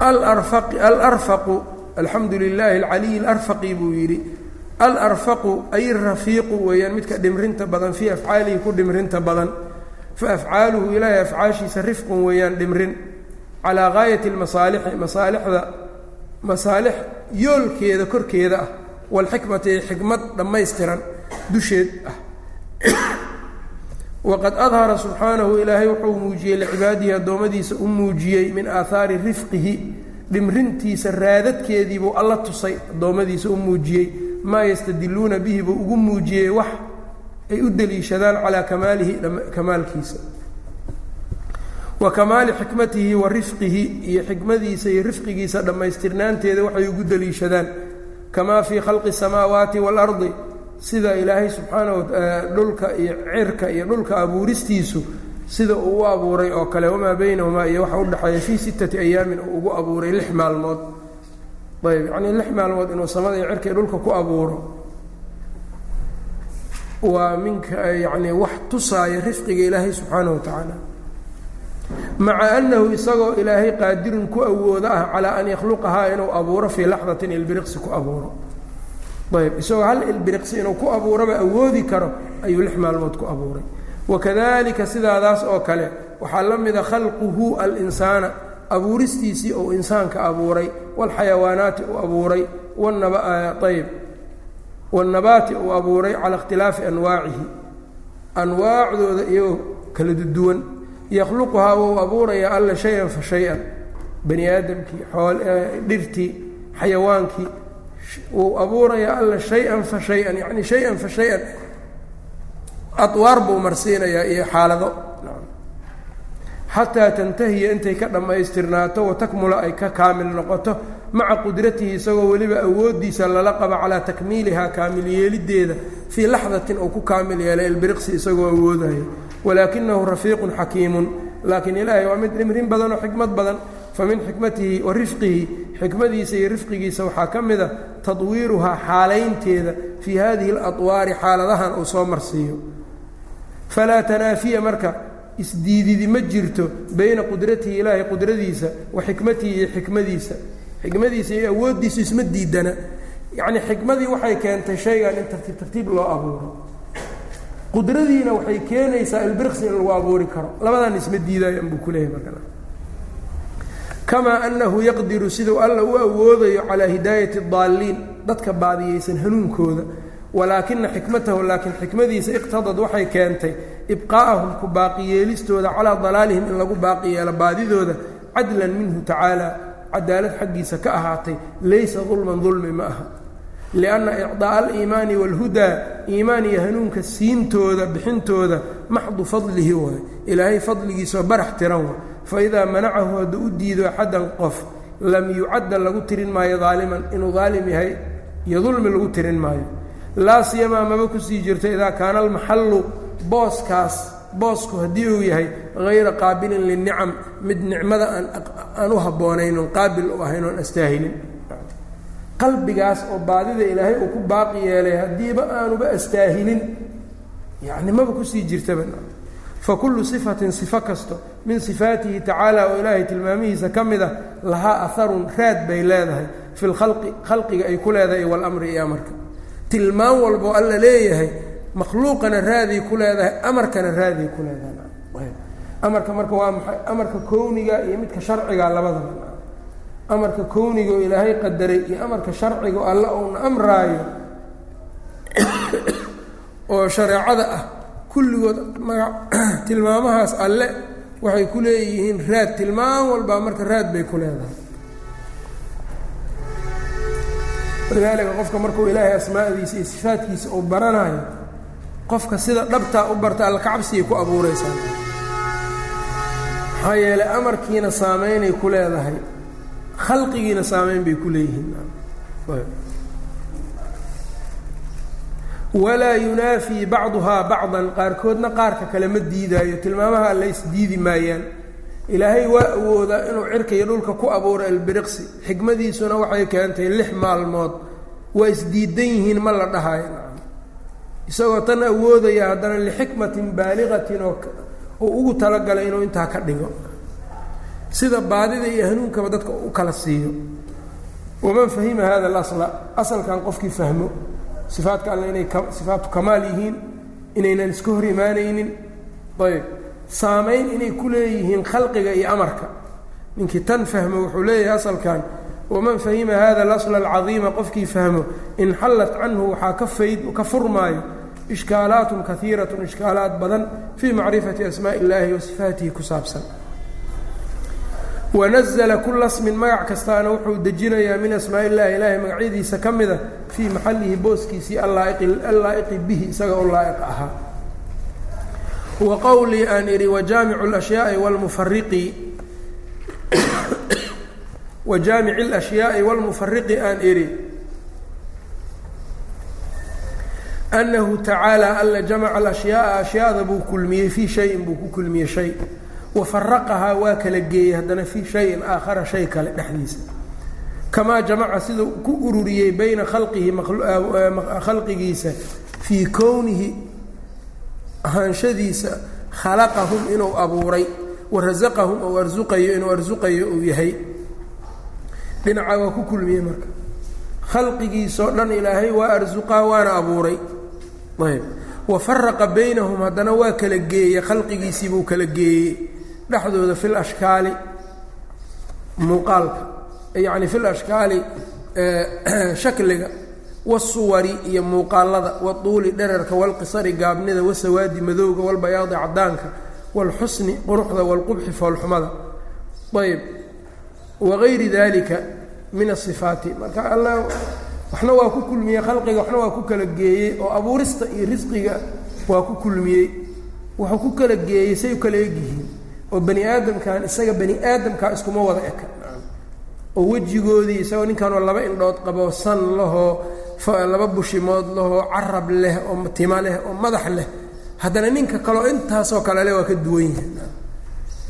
S1: Alarfaqu alxamdu lilaahi alcaliyi alarfaqi buu yidhi alarfaqu ay rafiiqu weeyaan midka dhimrinta badan fii afcaalihi ku dhimrinta badan. Faafcaaluhu ilaahay afcaashiisa rifqun weeyaan dhimrin. Calaa gaayati lmasaalixi masaalixda masaalix yoolkeeda korkeeda ah walxikmati ee xikmad dhammaystiran dusheed ah. Waqad adhara subxaanahu ilaahay wuxuu muujiyey licibaadihi addoommadiisa u muujiyey min aahaari rifqihi dhimrintiisa raadadkeedii buu alla tusay addoommadiisa u muujiyey maa yastadiluuna bihi buu ugu muujiyey wax ay u deliishadaan calaa kamaalihi kamaalkiisa. Wa kamaali xikmatihi wa rifqihi iyo xikmadiisa iyo rifqigiisa dhammaystirnaanteeda waxay ugu deliishadaan. Kamaa fii khalqi الsamaawaati waalardi sida ilaahay subxaana dhulka iyo cirka iyo dhulka abuuristiisu sida uu u abuuray oo kale wamaa baynahumaa iyo waxa udhexeeya fii sittati ayaamin uu ugu abuuray lix maalmood. Ayb yacnii lix maalmood inuu samada iyo cirka dhulka ku abuuro waa minka yacnii wax tusaaya rifqiga ilaahay subxaana wa tacaala. Maca annahu isagoo ilaahay qaadirun ku awooda ah calaa an yakhluqahaa inuu abuuro fii laxdatin ilbiriqsi ku abuuro. Ayb isagoo hal ilbiriqsi inuu ku abuuraba awoodi karo ayuu lix maalmood ku abuuray wakadalika sidaadaas oo kale waxaa la mida khalquhu alinsaana abuuristiisii ou insaanka abuuray waalxayawaanaati uu abuuray ayb wاnabaati uu abuuray cala اkhtilaafi anwaacihi anwaacdooda iyagoo kala duwan yakhluquhaa wuu abuurayaa alla shay-an fa shay-an bani aadamkii dhirtii xayawaankii wuu abuurayaa alla shay-an fa shay-an yani shay-an fa shay-an adwaar buu marsiinayaa iyo xaalado. Xataa tantahiya intay ka dhammaystirnaato watakmula ay ka kaamil noqoto maca qudratihi isagoo weliba awooddiisa lala qabo calaa takmiilihaa kaamil yeeliddeeda fii laxdatin uu ku kaamil yeelay ilbiriqsi isagoo awoodaya. Walaakinahu rafiiqun xakiimun laakiin ilaahay waa mid dhimrin badan oo xikmad badan. Fa min xikmatihi wa rifqihi xikmadiisa iyo rifqigiisa waxaa ka mid a tadwiiruhaa xaalaynteeda fii hadihi اlaطwaari xaaladahan uu soo marsiiyo falaa tanaafiya marka isdiididi ma jirto bayna qudratihi ilaahay qudradiisa wa xikmatihi iyo xikmadiisa xikmadiisa iyo awooddiisa isma diidana yacnii xikmadii waxay keentay shaygan in tartiib tartiib loo abuuro qudradiina waxay keenaysaa ilbirqsi in lagu abuuri karo labadan isma diidaayo anbuu ku leeyahay marka kamaa annahu yaqdiru siduu alla u awoodayo calaa hidaayati اdaalliin dadka baadiyeysan hanuunkooda walaakina xikmatahu laakiin xikmadiisa iqtadad waxay keentay ibqaa'ahum ku baaqiyeelistooda calaa dalaalihim in lagu baaqi yeelo baadidooda cadlan minhu tacaala cadaalad xaggiisa ka ahaatay laysa dulman dulmi ma aha. Lianna icdaa'a aliimaani waalhudaa iimaan iyo hanuunka siintooda bixintooda maxdu fadlihi waay. Ilaahay fadligiisoo barax tiran wa faidaa manacahu hadduu u diido axaddan qof lam yucadda lagu tirin maayo daaliman inuu daalim yahay iyo dulmi lagu tirin maayo laa siyamaa maba ku sii jirto idaa kaana almaxallu booskaas boosku haddii uu yahay hayra qaabilin linicam mid nicmada aan u habboonayn oon qaabil u ahayn oon astaahilin qalbigaas oo baadida ilaahay uu ku baaqi yeelay haddiiba aanuba astaahilin yacni maba ku sii jirtaba. Fakullu sifatin sifo kasto min sifaatihi tacaala oo ilaahay tilmaamihiisa ka mid a lahaa aharun raad bay leedahay fi lkhalqi khalqiga ay ku leedahay walamri iyo amarka tilmaan walboo alla leeyahay makhluuqana raaday ku leedahay amarkana raaday ku leedahay. Amarka marka waa maxay? Amarka kowniga iyo midka sharciga labadaba amarka kowniga oo ilaahay qadaray iyo amarka sharciga alla uuna amraayo oo shareecada ah kulligood maga tilmaamahaas alle waxay ku leeyihiin raad. Tilmaam walbaa marka raad bay ku leedahay walidaalika qofka markuu ilaahay asmaadiisa iyo sifaadkiisa uu baranayo qofka sida dhabtaa u barta alla kacabsigay ku abuureysaa maxaa yeelay amarkiina saameynay ku leedahay khalqigiina saameyn bay ku leeyihiin. Walaa yunaafii bacduhaa bacdan qaarkoodna qaarka kale ma diidaayo tilmaamaha alla isdiidi maayaan ilaahay waa awoodaa inuu cirka iyo dhulka ku abuuro albiriqsi xikmadiisuna waxay keentay lix maalmood. Waa isdiidan yihiin ma la dhahayo isagoo tan awoodaya haddana lixikmatin baaliqatin oo ugu talagalay inuu intaa ka dhigo. Sida baadida iyo hanuunkaba dadka u kala siiyo. Waman fahima hada alasla? Asalkan qofkii fahmo. Sifaadka alle inay sifaatu kamaal yihiin inaynan iska hor imaanaynin. Ayb saamayn inay ku leeyihiin khalqiga iyo amarka. Ninkii tan fahmo wuxuu leeyahay asalkan waman fahima hada alasla alcadiima qofkii fahmo inxallat canhu waxaa ka fayd ka furmaayo ishkaalaatun kaiiratun ishkaalaad badan fii macrifati asmaaءi اllahi wa sifaatihi ku saabsan. Wanazla kula smin magac kastaana wuxuu dejinayaa min asmaa illahi ilaahay magacyadiisa ka mida fii maxallihi booskiisii allaa'iqi bihi isaga oo laa'iq ahaa wa qowlii aan idhi wajaamicu اlashyaai wlmufariqi wa jaamici اlashyaai wاlmufariqi aan idhi annahu tacaala alla jamaca alashyaaa ashyaada buu kulmiyey fii shayin buu ku kulmiyey shay wafaraqahaa waa kala geeyey haddana fii shayin aakhara shay kale dhexdiisa kamaa jamaca siduu ku ururiyey bayna khalqihi khalqigiisa fii kownihi ahaanshadiisa khalaqahum inuu abuuray wa rasaqahum ou arsuqayo inuu arsuqayo uu yahay. Dhinaca waa ku kulmiyey marka. Khalqigiisoo dhan ilaahay waa arsuqaa waana abuuray. Ayb. Wa faraqa baynahum haddana waa kala geeyey khalqigiisii buu kala geeyey. Dhexdooda fi lashkaali muuqaalka yacni fi lashkaali shakliga wasuwari iyo muuqaalada waduuli dherarka walqisari gaabnida wasawaadi madowga walbayaadi cadaanka walxusni quruxda walqubxi foolxumada. Ayb wagayri dalika min asifaati marka alla waxna waa ku kulmiyey khalqiga waxna waa ku kala geeyey oo abuurista iyo risqiga waa ku kulmiyey. Wuxuu ku kala geeyey say u kala egyihiin oo bani aadamkan isaga bani aadamkaa iskuma wada eka oo wejigoodii isagoo ninkanoo laba indhood qabo san lahoo laba bushimood lahoo carab leh oo tima leh oo madax leh. Haddana ninka kaleo intaasoo kale leh waa ka duwan yihiin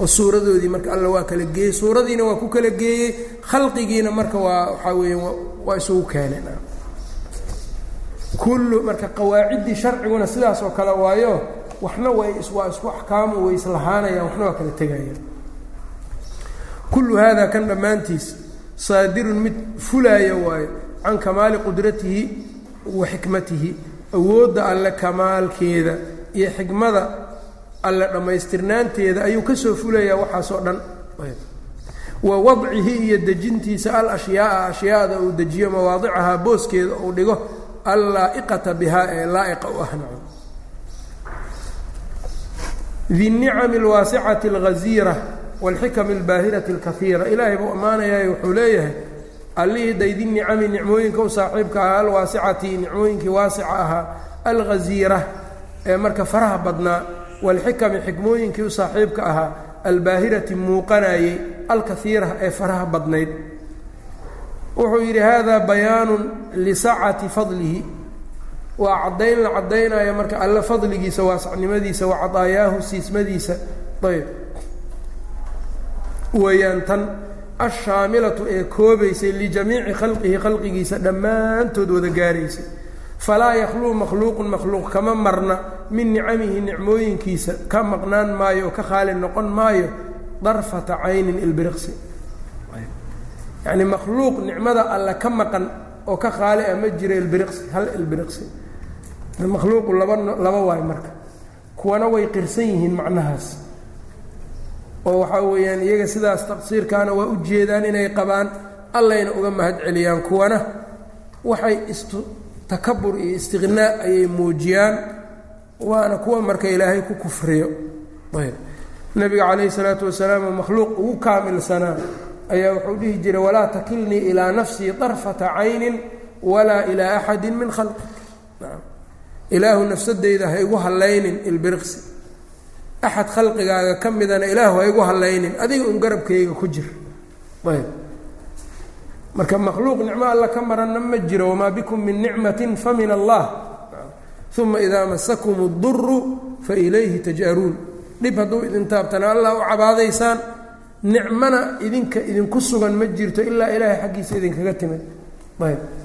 S1: oo suuradoodii marka alla waa kala geeyey. Suuradiina waa ku kala geeyey. Khalqigiina marka waa waxaa weeya waa isugu keeneen. Kullu marka qawaaciddii sharciguna sidaas oo kale waayo waxna way waa isku axkaamu way islahaanayaan waxna waa kala tegayaan. Kullu haadaa kan dhammaantiis saadirun mid fulaaya waayo can kamaali qudratihi wa xikmatihi. Awoodda alle kamaalkeeda iyo xikmada alle dhammaystirnaanteeda ayuu ka soo fulayaa waxaasoo dhan. Wa wadcihi iyo dejintiisa al ashyaaa ashyaada uu dejiyo mawaadicahaa booskeeda uu dhigo allaa'iqata bihaa ee laa'iqa u ahnaco dinicami alwaasicati alghaziira waalxikami albaahirati alkaiira ilaahay buu ammaanayaay wuxuu leeyahay allihii daydi nicami nicmooyinka u saaxiibka ahaa alwaasicati nicmooyinkii waasica ahaa alghaziira ee marka faraha badnaa waalxikami xikmooyinkii u saaxiibka ahaa albaahirati muuqanayey alkaiira ee faraha badnayd. Wuxuu yidhi hada bayaanun lisacati fadlihi. Waa caddayn la caddaynaya marka alle fadligiisa waasacnimadiisa wa cadaayaahu siismadiisa. Ayb. Weeyaan tan ashaamilatu ee koobaysay lijamiici khalqihi khalqigiisa dhammaantood wada gaaraysay falaa yakhluu makhluuqun makhluuq kama marna min nicamihi nicmooyinkiisa ka maqnaan maayo oo ka khaali noqon maayo darfata caynin ilbiriqsi yacni makhluuq nicmada alle ka maqan oo ka khaali ah ma jiro ilbiriqsi hal ilbiriqsi makhluuqu laba laba waayo marka kuwana way qirsan yihiin macnahaas oo waxaa weeyaan iyaga sidaas taqsiirkaana waa u jeedaan inay qabaan allayna uga mahad celiyaan kuwana. Waxay takabur iyo istiqnaa ayay muujiyaan waana kuwa marka ilaahay ku kufriyo. Ayb. Nabiga calayhi salaatu wasalaam oo makhluuq ugu kaamilsanaa ayaa wuxuu dhihi jiray walaa takilnii ilaa nafsii darfata caynin walaa ilaa axadin min khalqi ilaahu nafsadeyda ha igu hallaynin ilbiriqsi axad khalqigaaga ka midana ilaahu ha igu hallaynin adiga un garabkayga ku jir. Ayb. Marka makhluuq nicmo alla ka maranna ma jiro wamaa bikum min nicmatin fa min allah. Uma idaa masakum اduru fa ilayhi taj'aruun. Dhib hadduu idin taabtana allah u cabaadaysaan nicmana idinka idinku sugan ma jirto ilaa ilaahay xaggiisa idinkaga timid. Ayb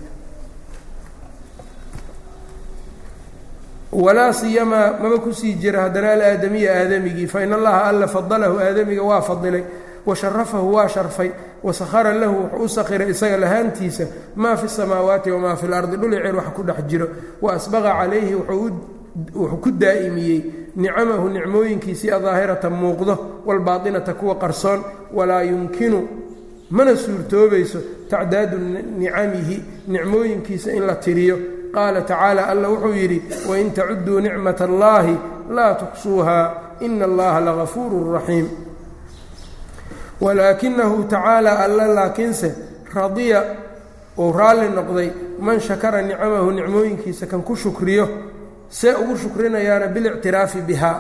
S1: walaa siyamaa maba ku sii jira haddana alaadamiya aadamigii fain allaha alla fadalahu aadamiga waa fadilay wa sharafahu waa sharfay wasahara lahu wuxuu u sakhiray isaga lahaantiisa maa fi samaawaati wamaa fi lardi dhul cer wax ku dhex jiro wa asbaqa calayhi wuxuu ku daa'imiyey nicamahu nicmooyinkiisii adaahirata muuqdo waalbaatinata kuwa qarsoon walaa yumkinu mana suurtoobayso tacdaadu nicamihi nicmooyinkiisa in la tiriyo qaala tacaala alla wuxuu yidhi wain tacuduu nicmat allaahi laa tuxsuuha ina allaha lagafuurun raxiim walaakinahu tacaala alla laakiinse radiya uu raalli noqday man shakara nicamahu nicmooyinkiisa kan ku shukriyo see ugu shukrinayaana bilictiraafi bihaa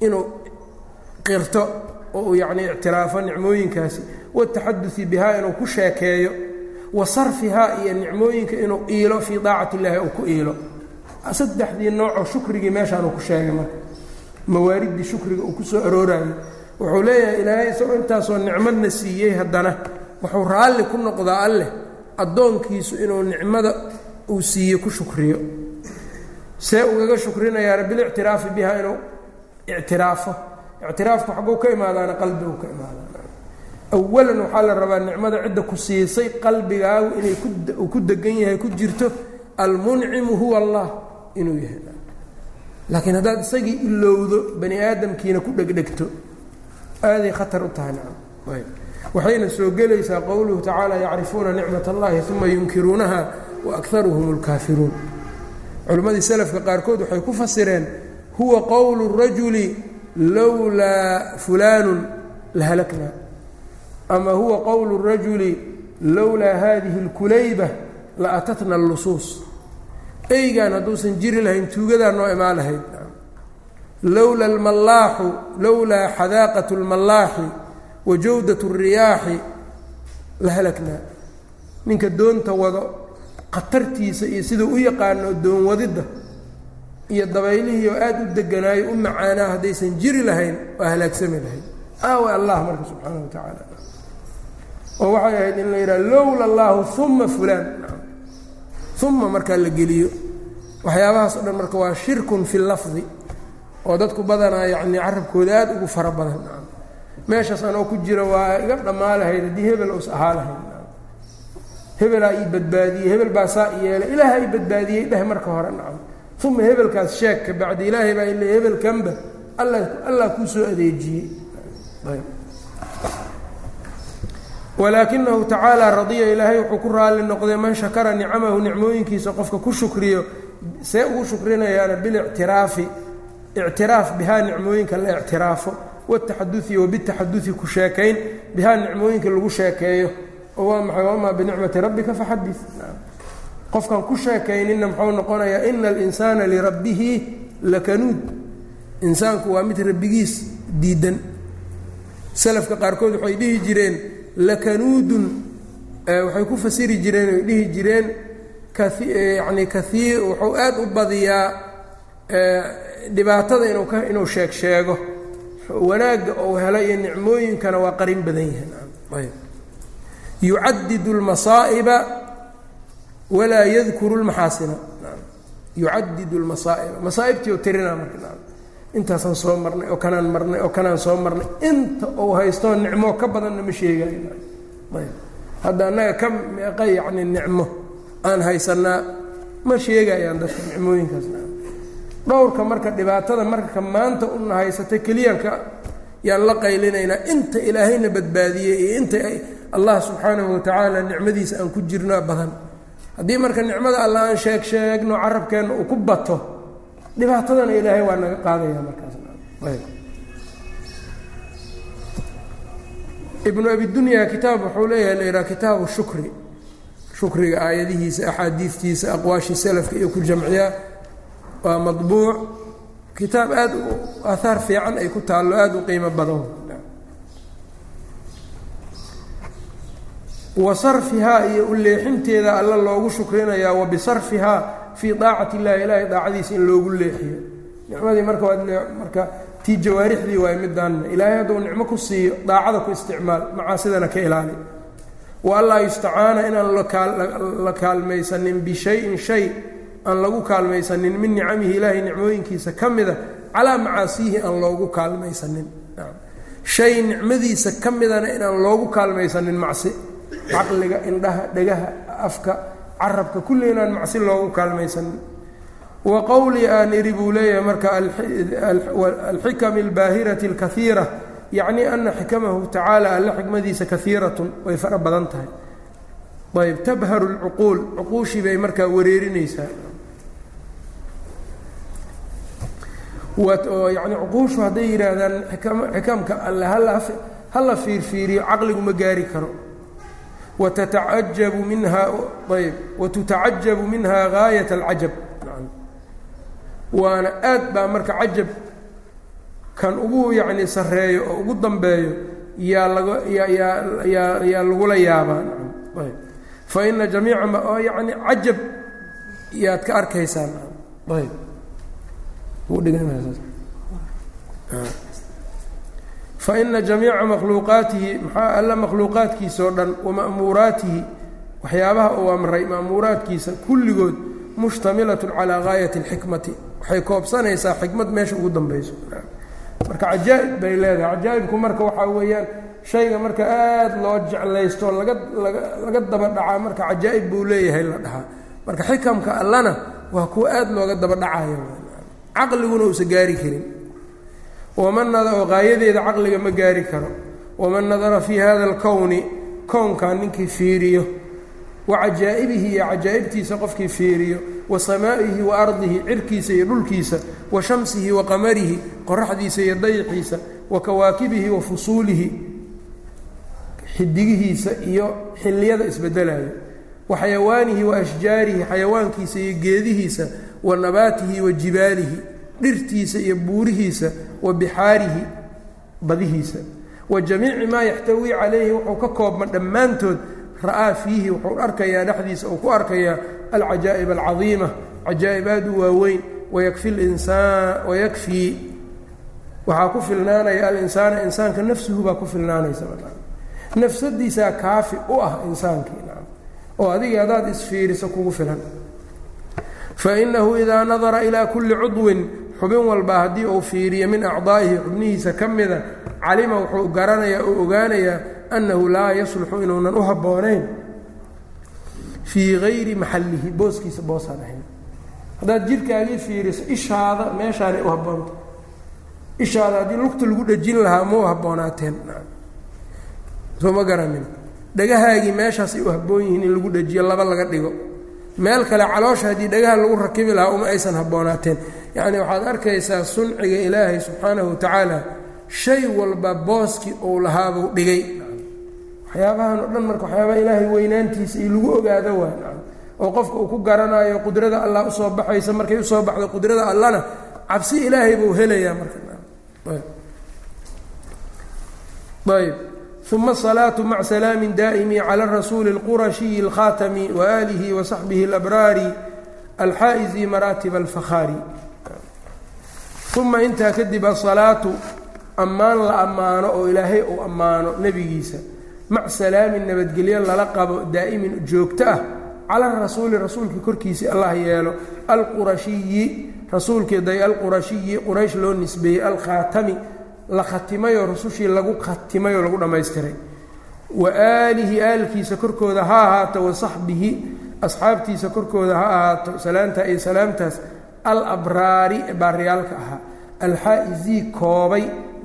S1: inuu qirto oo uu yacnii ictiraafo nicmooyinkaasi wataxadusi bihaa inuu ku sheekeeyo wa sarfihaa iyo nicmooyinka inuu iilo fii daacati illaahi uu ku iilo. Saddexdii noocoo shukrigii meeshaanuu ku sheegay marka. Mawaariddii shukriga uu ku soo aroorayo wuxuu leeyahay ilaahay isagoo intaasoo nicmadna siiyey haddana wuxuu raalli ku noqdaa alleh addoonkiisu inuu nicmada uu siiye ku shukriyo. See ugaga shukrinayaana bilictiraafi bihaa inuu ictiraafo. Ictiraafku xagguu ka imaadaana qalbigu ka imaadaan awalan waxaa la rabaa nicmada cidda ku siisay qalbigaagu inay uu ku degan yahay ku jirto almuncimu huwa allah inuu yahay laakiin haddaad isagii ilowdo bani aadamkiina ku dhegdhegto aaday khatar u tahay nacam waxayna soo gelaysaa qowluhu tacaala yacrifuuna nicmat allahi uma yunkiruunaha wa akaruhum اlkaafiruun culimmadii selafka qaarkood waxay ku fasireen huwa qowlu rajuli lowlaa fulaanu lahalakna ama huwa qowlu rajuli lowlaa hadihi اlkulayba la atatna اllusuus eygaan hadduusan jiri lahayn tuugadaa noo imaan lahayd lowla almallaaxu lowlaa xadaaqat اlmallaaxi wa jawdat الriyaaxi la halaknaa ninka doonta wado khatartiisa iyo siduu u yaqaano doon wadidda iyo dabaylihii oo aada u deganaayo u macaanaa haddaysan jiri lahayn waa halaagsami lahayn aawa allah marka subxaana wa tacaala oo waxay ahayd in la yidhaha lowla allahu uma fulaan. Uma markaa la geliyo waxyaabahaas o dhan marka waa shirkun fi lafdi oo dadku badanaa yacnii carabkooda aada ugu fara badan. Meeshaas anoo ku jira waa iga dhammaa lahayd haddii hebel us ahaa lahayd hebelaa ii badbaadiyey hebel baa saa i yeelay ilaaha ii badbaadiyey dheh marka hore. Nacam uma hebelkaas sheeg ka bacdi ilaahay baa ile hebelkanba alla allah kuu soo adeejiyey walaakinahu tacaala radiya ilaahay wuxuu ku raalli noqday man shakara nicamahu nicmooyinkiisa qofka ku shukriyo see ugu shukrinayaana bilictiraafi ictiraaf bihaa nicmooyinka la ictiraafo wataxadui wabitaxadui ku sheekayn bihaa nicmooyinka lagu sheekeeyo waa maxay wamaa binicmati rabbika faxadi qofkan ku sheekayninna muxuu noqonayaa ina alinsaana lirabbihi lakanuud insaanku waa mid rabbigiis diidan salafka qaarkood waxay dhihi jireen lakanuudun waxay ku fasiri jireen ay dhihi jireen yani kaiir wuxuu aada u badiyaa dhibaatada inuu ka inuu sheeg wanaagga ou helo iyo nicmooyinkana waa qarin badan yahay. Yucadidu lmasaa'iba walaa yadkuru lmaxaasina. Yucadidu lmasaa'iba. Masaa'ibtii oo tirinaa marka intaasaan soo marnay oo kanaan marnay oo kanaan soo marnay inta uu haystoo nicmo ka badanna ma sheegayo hadda annaga ka meeqa yacni nicmo aan haysanaa ma sheegayaan dadka nicmooyinkaas. Dhowrka marka dhibaatada marka maanta una haysata keliyanka yaan la qaylinaynaa inta ilaahayna badbaadiyey iyo inta allah subxaanahu watacaala nicmadiisa aan ku jirnaa badan. Haddii marka nicmada alla aan sheeg sheegno carabkeenna uu ku bato dhibaatadana ilaahay waa naga qaadaya markaas. Ibnu abidunya kitaab wuxuu leeyahay la yidhaha kitaabu shukri. Shukriga aayadihiisa axaadiistiisa aqwaashii salafka iyo ku jamciyaa waa maطbuuc kitaab aad aahaar fiican ay ku taallo aada u qiimo badan wa sarfihaa iyo u leexinteeda alla loogu shukrinayaa wa bisarfihaa fii daacati illahi ilaahay daacadiisa in loogu leexiyo. Nicmadii marka marka tii jawaarixdii waay midaanna ilaahay hadduu nicmo ku siiyo daacada ku isticmaal macaasidana ka ilaali. Wa allaa yustacaana inaan la kaalmaysanin bishayin shay aan lagu kaalmaysanin min nicamihi ilaahay nicmooyinkiisa ka mida calaa macaasiihi aan loogu kaalmaysanin. Shay nicmadiisa ka midana inaan loogu kaalmaysanin macsi caqliga indhaha dhegaha afka carabka kulli inaan macsi loogu kaalmaysanin wa qowlii aan idhi buu leeyahay marka alxikami albaahirati alkaiira yacni ana xikamahu tacaala alle xikmadiisa kaiiratun way fara badan tahay. Ayb tabharu lcuquul cuquushii bay markaa wareerinaysaa. Yani cuquushu hadday yidhaahdaan xikamka alle hala fiirfiiriyo caqligu ma gaari karo watatacajabu minha ayb watutacajabu minha gaayat alcajab waana aad baa marka cajab kan ugu yacni sarreeyo oo ugu dambeeyo yaa laga yaa lagula yaabaa ayb fa ina jamiica ma oo yacni cajab yaad ka arkaysaan ayb faina jamiica makhluuqaatihi maxaa alla makhluuqaadkiisa oo dhan wama'muuraatihi waxyaabaha uu amray ma'muuraadkiisa kulligood mushtamilatun calaa gaayati اlxikmati waxay koobsanaysaa xikmad meesha ugu dambayso. Marka cajaa'ib bay leedahay. Cajaa'ibku marka waxaa weeyaan shayga marka aada loo jeclaysto laga laga daba dhacaa marka cajaa'ib buu leeyahay la dhahaa. Marka xikamka allana waa kuwa aada looga daba dhacayo caqliguna uusa gaari karin waman oo qaayadeeda caqliga ma gaari karo waman nadara fii hada alkowni kownkan ninkii fiiriyo wa cajaa'ibihi iyo cajaa'ibtiisa qofkii fiiriyo wa samaa'ihi wa ardihi cirkiisa iyo dhulkiisa wa shamsihi wa qamarihi qoraxdiisa iyo dayixiisa wa kawaakibihi wa fusuulihi xidigihiisa iyo xilliyada isbedelayo wa xayawaanihi wa ashjaarihi xayawaankiisa iyo geedihiisa wa nabaatihi wa jibaalihi dhirtiisa iyo buurihiisa wa bixaarihi badihiisa. Wa jamiici maa yaxtawii calayhi wuxuu ka koobma dhammaantood ra'aa fiihi wuxuu arkayaa dhexdiisa uu ku arkayaa alcajaa'ib alcadiima cajaa'ib aad u waaweyn wayakfi linsaan wayakfii waxaa ku filnaanaya alinsaana insaanka nafsuhu baa ku filnaanaysa nafsadiisaa kaafi u ah insaankii oo adiga haddaad isfiiriso kugu filan. Fainahu idaa nadara ilaa kulli cudwin xubin walba haddii uu fiiriyo min acdaa'ihi xubnihiisa ka mida calima wuxuu garanayaa oo ogaanayaa annahu laa yasluxu inuunan u habboonayn fii gayri maxallihi booskiisa boosaan ahayn. Haddaad jidhkaagii fiiriso ishaada meeshaanay u habboonta. Ishaada haddii lugta lagu dhejin lahaa ma u habboonaateen soo garanin dhagahaagii meeshaasay u habboon yihiin in lagu dhejiyo laba laga dhigo. Meel kale caloosha haddii dhagaha lagu rakibi lahaa uma aysan habboonaateen yacni waxaad arkaysaa sunciga ilaahay subxaanahu wa tacaala shay walba booskii uu lahaabuu dhigay waxyaabahan oo dhan marka waxyaabaha ilaahay weynaantiisa iyo lagu ogaado waa oo qofka uu ku garanayo qudrada allah usoo baxaysa markay usoo baxdo qudrada allana cabsi ilaahay buu helayaa markaayb uma asalaatu maca salaami daa'imi cala rasuuli اlqurashiyi اlkhaatami waaalihi wasaxbihi اlabraari alxaa'izi maraatiba alfakhaari uma intaa kadib asalaatu ammaan la ammaano oo ilaahay uu ammaano nebigiisa mac salaamin nabadgelyo lala qabo daa'imin joogto ah cala rasuuli rasuulkii korkiisii allah yeelo alqurashiyi rasuulkii day alqurashiyi quraysh loo nisbeeyey alkhaatami la khatimayoo rusushii lagu khatimayoo lagu dhammaystiray wa aalihi aalkiisa korkooda ha ahaato wa saxbihi asxaabtiisa korkooda ha ahaato salaantaa iyo salaamtaas alabraari ee baaryaalka ahaa alxaa'izii koobay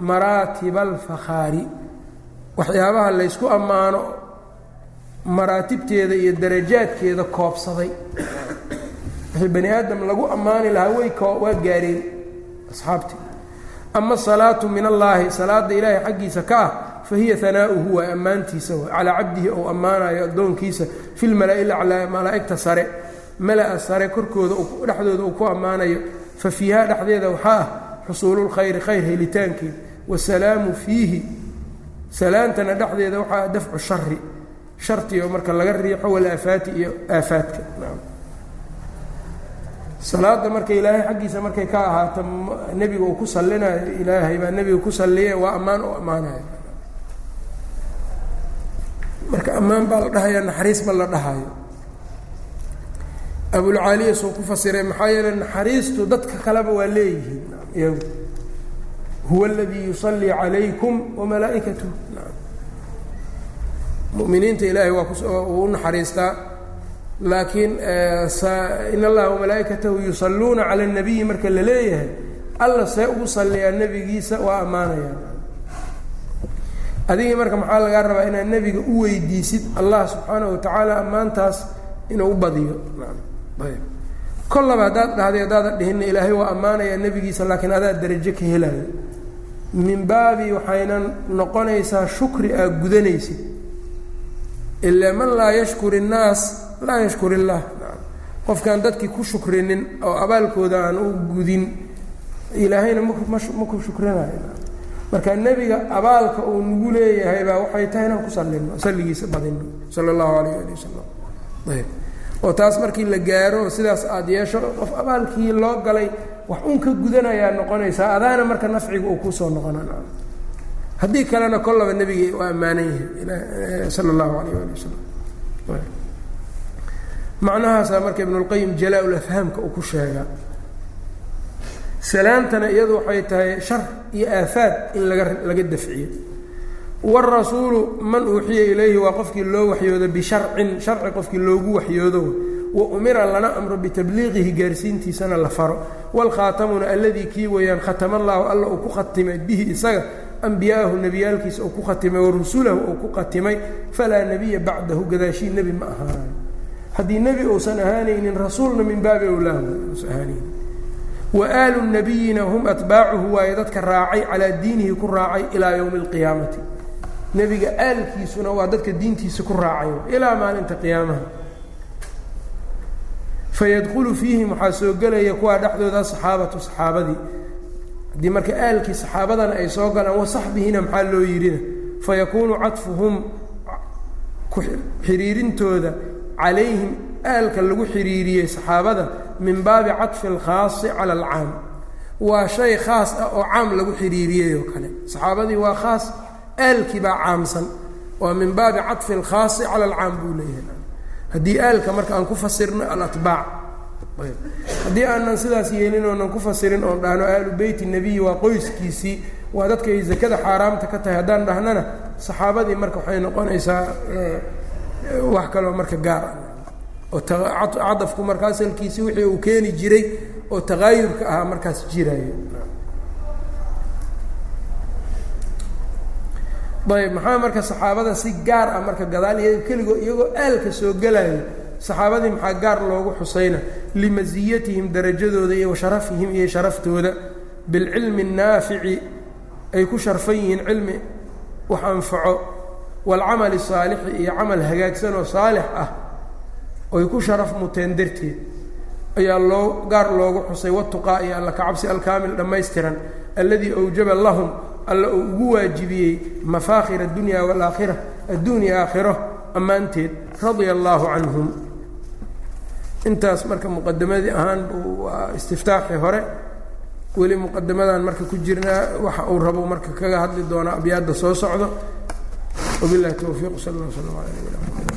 S1: maraatiba alfakhaari waxyaabaha laysku ammaano maraatibteeda iyo darajaadkeeda koobsaday. Wixii bani aadam lagu ammaani lahaa way waa gaareen asxaabtii ama asalaatu min allaahi salaada ilaahay xaggiisa ka ah fa hiya hanaa'uhu waa ammaantiisa calaa cabdihi ou ammaanayo addoonkiisa fi lmala'i laclaa malaa'igta sare mala'a sare korkooda dhexdooda uu ku ammaanayo fa fiiha dhexdeeda waxaa ah xusuululkhayri khayr helitaankeed wasalaamu fiihi. Salaantana dhexdeeda waxaa dafcu shari sharti oo marka laga riixo walaafaati iyo aafaadka. Salaada marka ilaahay xaggiisa markay ka ahaato nebiga uu ku salinayo ilaahay baa nebiga ku salliye waa ammaan oo ammaanayo marka ammaan baa la dhahaya naxariis ba la dhahayo abulcaaliya suu ku fasiray maxaa yeele naxariistu dadka kaleba waa leeyihiin. Iyagu. Huwa aladii yusallii calaykum wamalaa'ikatuh muminiinta ilaahay waa u naxariistaa laakiin in allaha wamalaa'ikatahu yusalluuna cala اnabiyi marka la leeyahay alla see ugu salliyaa nebigiisa waa ammaanayaan adigii marka maxaa lagaa rabaa inaad nebiga u weydiisid allah subxaanaه wa tacaala ammaantaas inuu u badiyo kollaba haddaad dhahday haddaadan dhihinna ilaahay waa ammaanayaa nebigiisa laakiin adaa darajo ka helayo min baabi waxayna noqonaysaa shukri aad gudanaysid. Ilaa man laa yashkur innaas laa yashkur illaah qofkaan dadkii ku shukrinin oo abaalkooda aan u gudin ilaahayna ma ku shukrinayo marka nebiga abaalka uu nagu leeyahay baa waxay tahay inaan ku sallino salligiisa badino sala allahu alayh ali wasalam ayb oo taas markii la gaaro sidaas aada yeesho qof abaalkii loo galay wax un ka gudanayaa noqonaysaa adaana marka nafciga uu ku soo noqona haddii kalena kollaba nebiga waa ammaanan yahay sala allahu alayh ali wasalam macnahaasaa marka ibnulqayim jalaa-ul afhaamka uu ku sheegaa salaamtana iyadu waxay tahay shar iyo aafaad in laga laga dafciyo wاrasuulu man uuxiya ilayhi waa qofkii loo waxyoodo bisharcin sharci qofkii loogu waxyoodo wa umira lana amro bitabliiqihi gaarsiintiisana la faro wاlkhaatamuna alladii kii weeyaan khatama allahu alla uu ku khatimay bihi isaga ambiyaahu nebiyaalkiisa uu ku khatimay warusulahu uu ku khatimay falaa nebiya bacdahu gadaashii nebi ma ahaanayo haddii nebi uusan ahaanaynin rasuulna min baabi owlaahuusan ahaanaynin waalu nabiyina hum atbaacuhu waaye dadka raacay calaa diinihi ku raacay ilaa yowmi اlqiyaamati nebiga aalkiisuna waa dadka diintiisa ku raacay ilaa maalinta qiyaamaha. Fayadkhulu fiihim waxaa soo gelaya kuwaa dhexdooda saxaabatu saxaabadii. Haddii marka aalkii saxaabadana ay soo galaan wasaxbihina maxaa loo yidhina? Fayakuunu cadfuhum xiriirintooda calayhim aalka lagu xiriiriyey saxaabada min baabi cadfi alkhaasi cala alcaam. Waa shay khaas ah oo caam lagu xiriiriyey oo kale. Saxaabadii waa khaas aalkii baa caamsan. Waa min baabi cadfi alkhaasi cala alcaam buu leeyahay. Haddii aalka marka aan ku fasirno alatbaac haddii aanan sidaas yeelin oonan ku fasirin oon dhahno aalu beyti nebiyi waa qoyskiisii waa dadka ay zakada xaaraamta ka tahay. Haddaan dhahnana saxaabadii marka waxay noqonaysaa wax kaloo marka gaar ah. Oo cadafku marka asalkiisii wixii uu keeni jiray oo taqaayurka ahaa markaas jiraayo ayb maxaa marka saxaabada si gaar ah marka gadaal iyaga keligoo iyagoo aalka soo gelayo saxaabadii maxaa gaar loogu xusayna? Limasiyatihim darajadooda iyo washarafihim iyo sharaftooda. Bilcilmi الnaafici ay ku sharfan yihiin cilmi wax anfaco. Waalcamali saalixi iyo camal hagaagsan oo saalix ah oy ku sharaf muteen darteed ayaa loo gaar loogu xusay. Watuqaa iyo alla kacabsi alkaamil dhammaystiran. Alladii awjaba lahum alla uu ugu waajibiyey mafaakhir addunya waalaakhira adduunya aakhiro ammaanteed radia allaahu canhum. Intaas marka muqadamadii ahaan waa istiftaaxii hore. Weli muqadamadan marka ku jirnaa waxa uu rabo marka kaga hadli doonaa abyaadda soo socdo. Wabilahi towfiiq sal lla slam ala nabina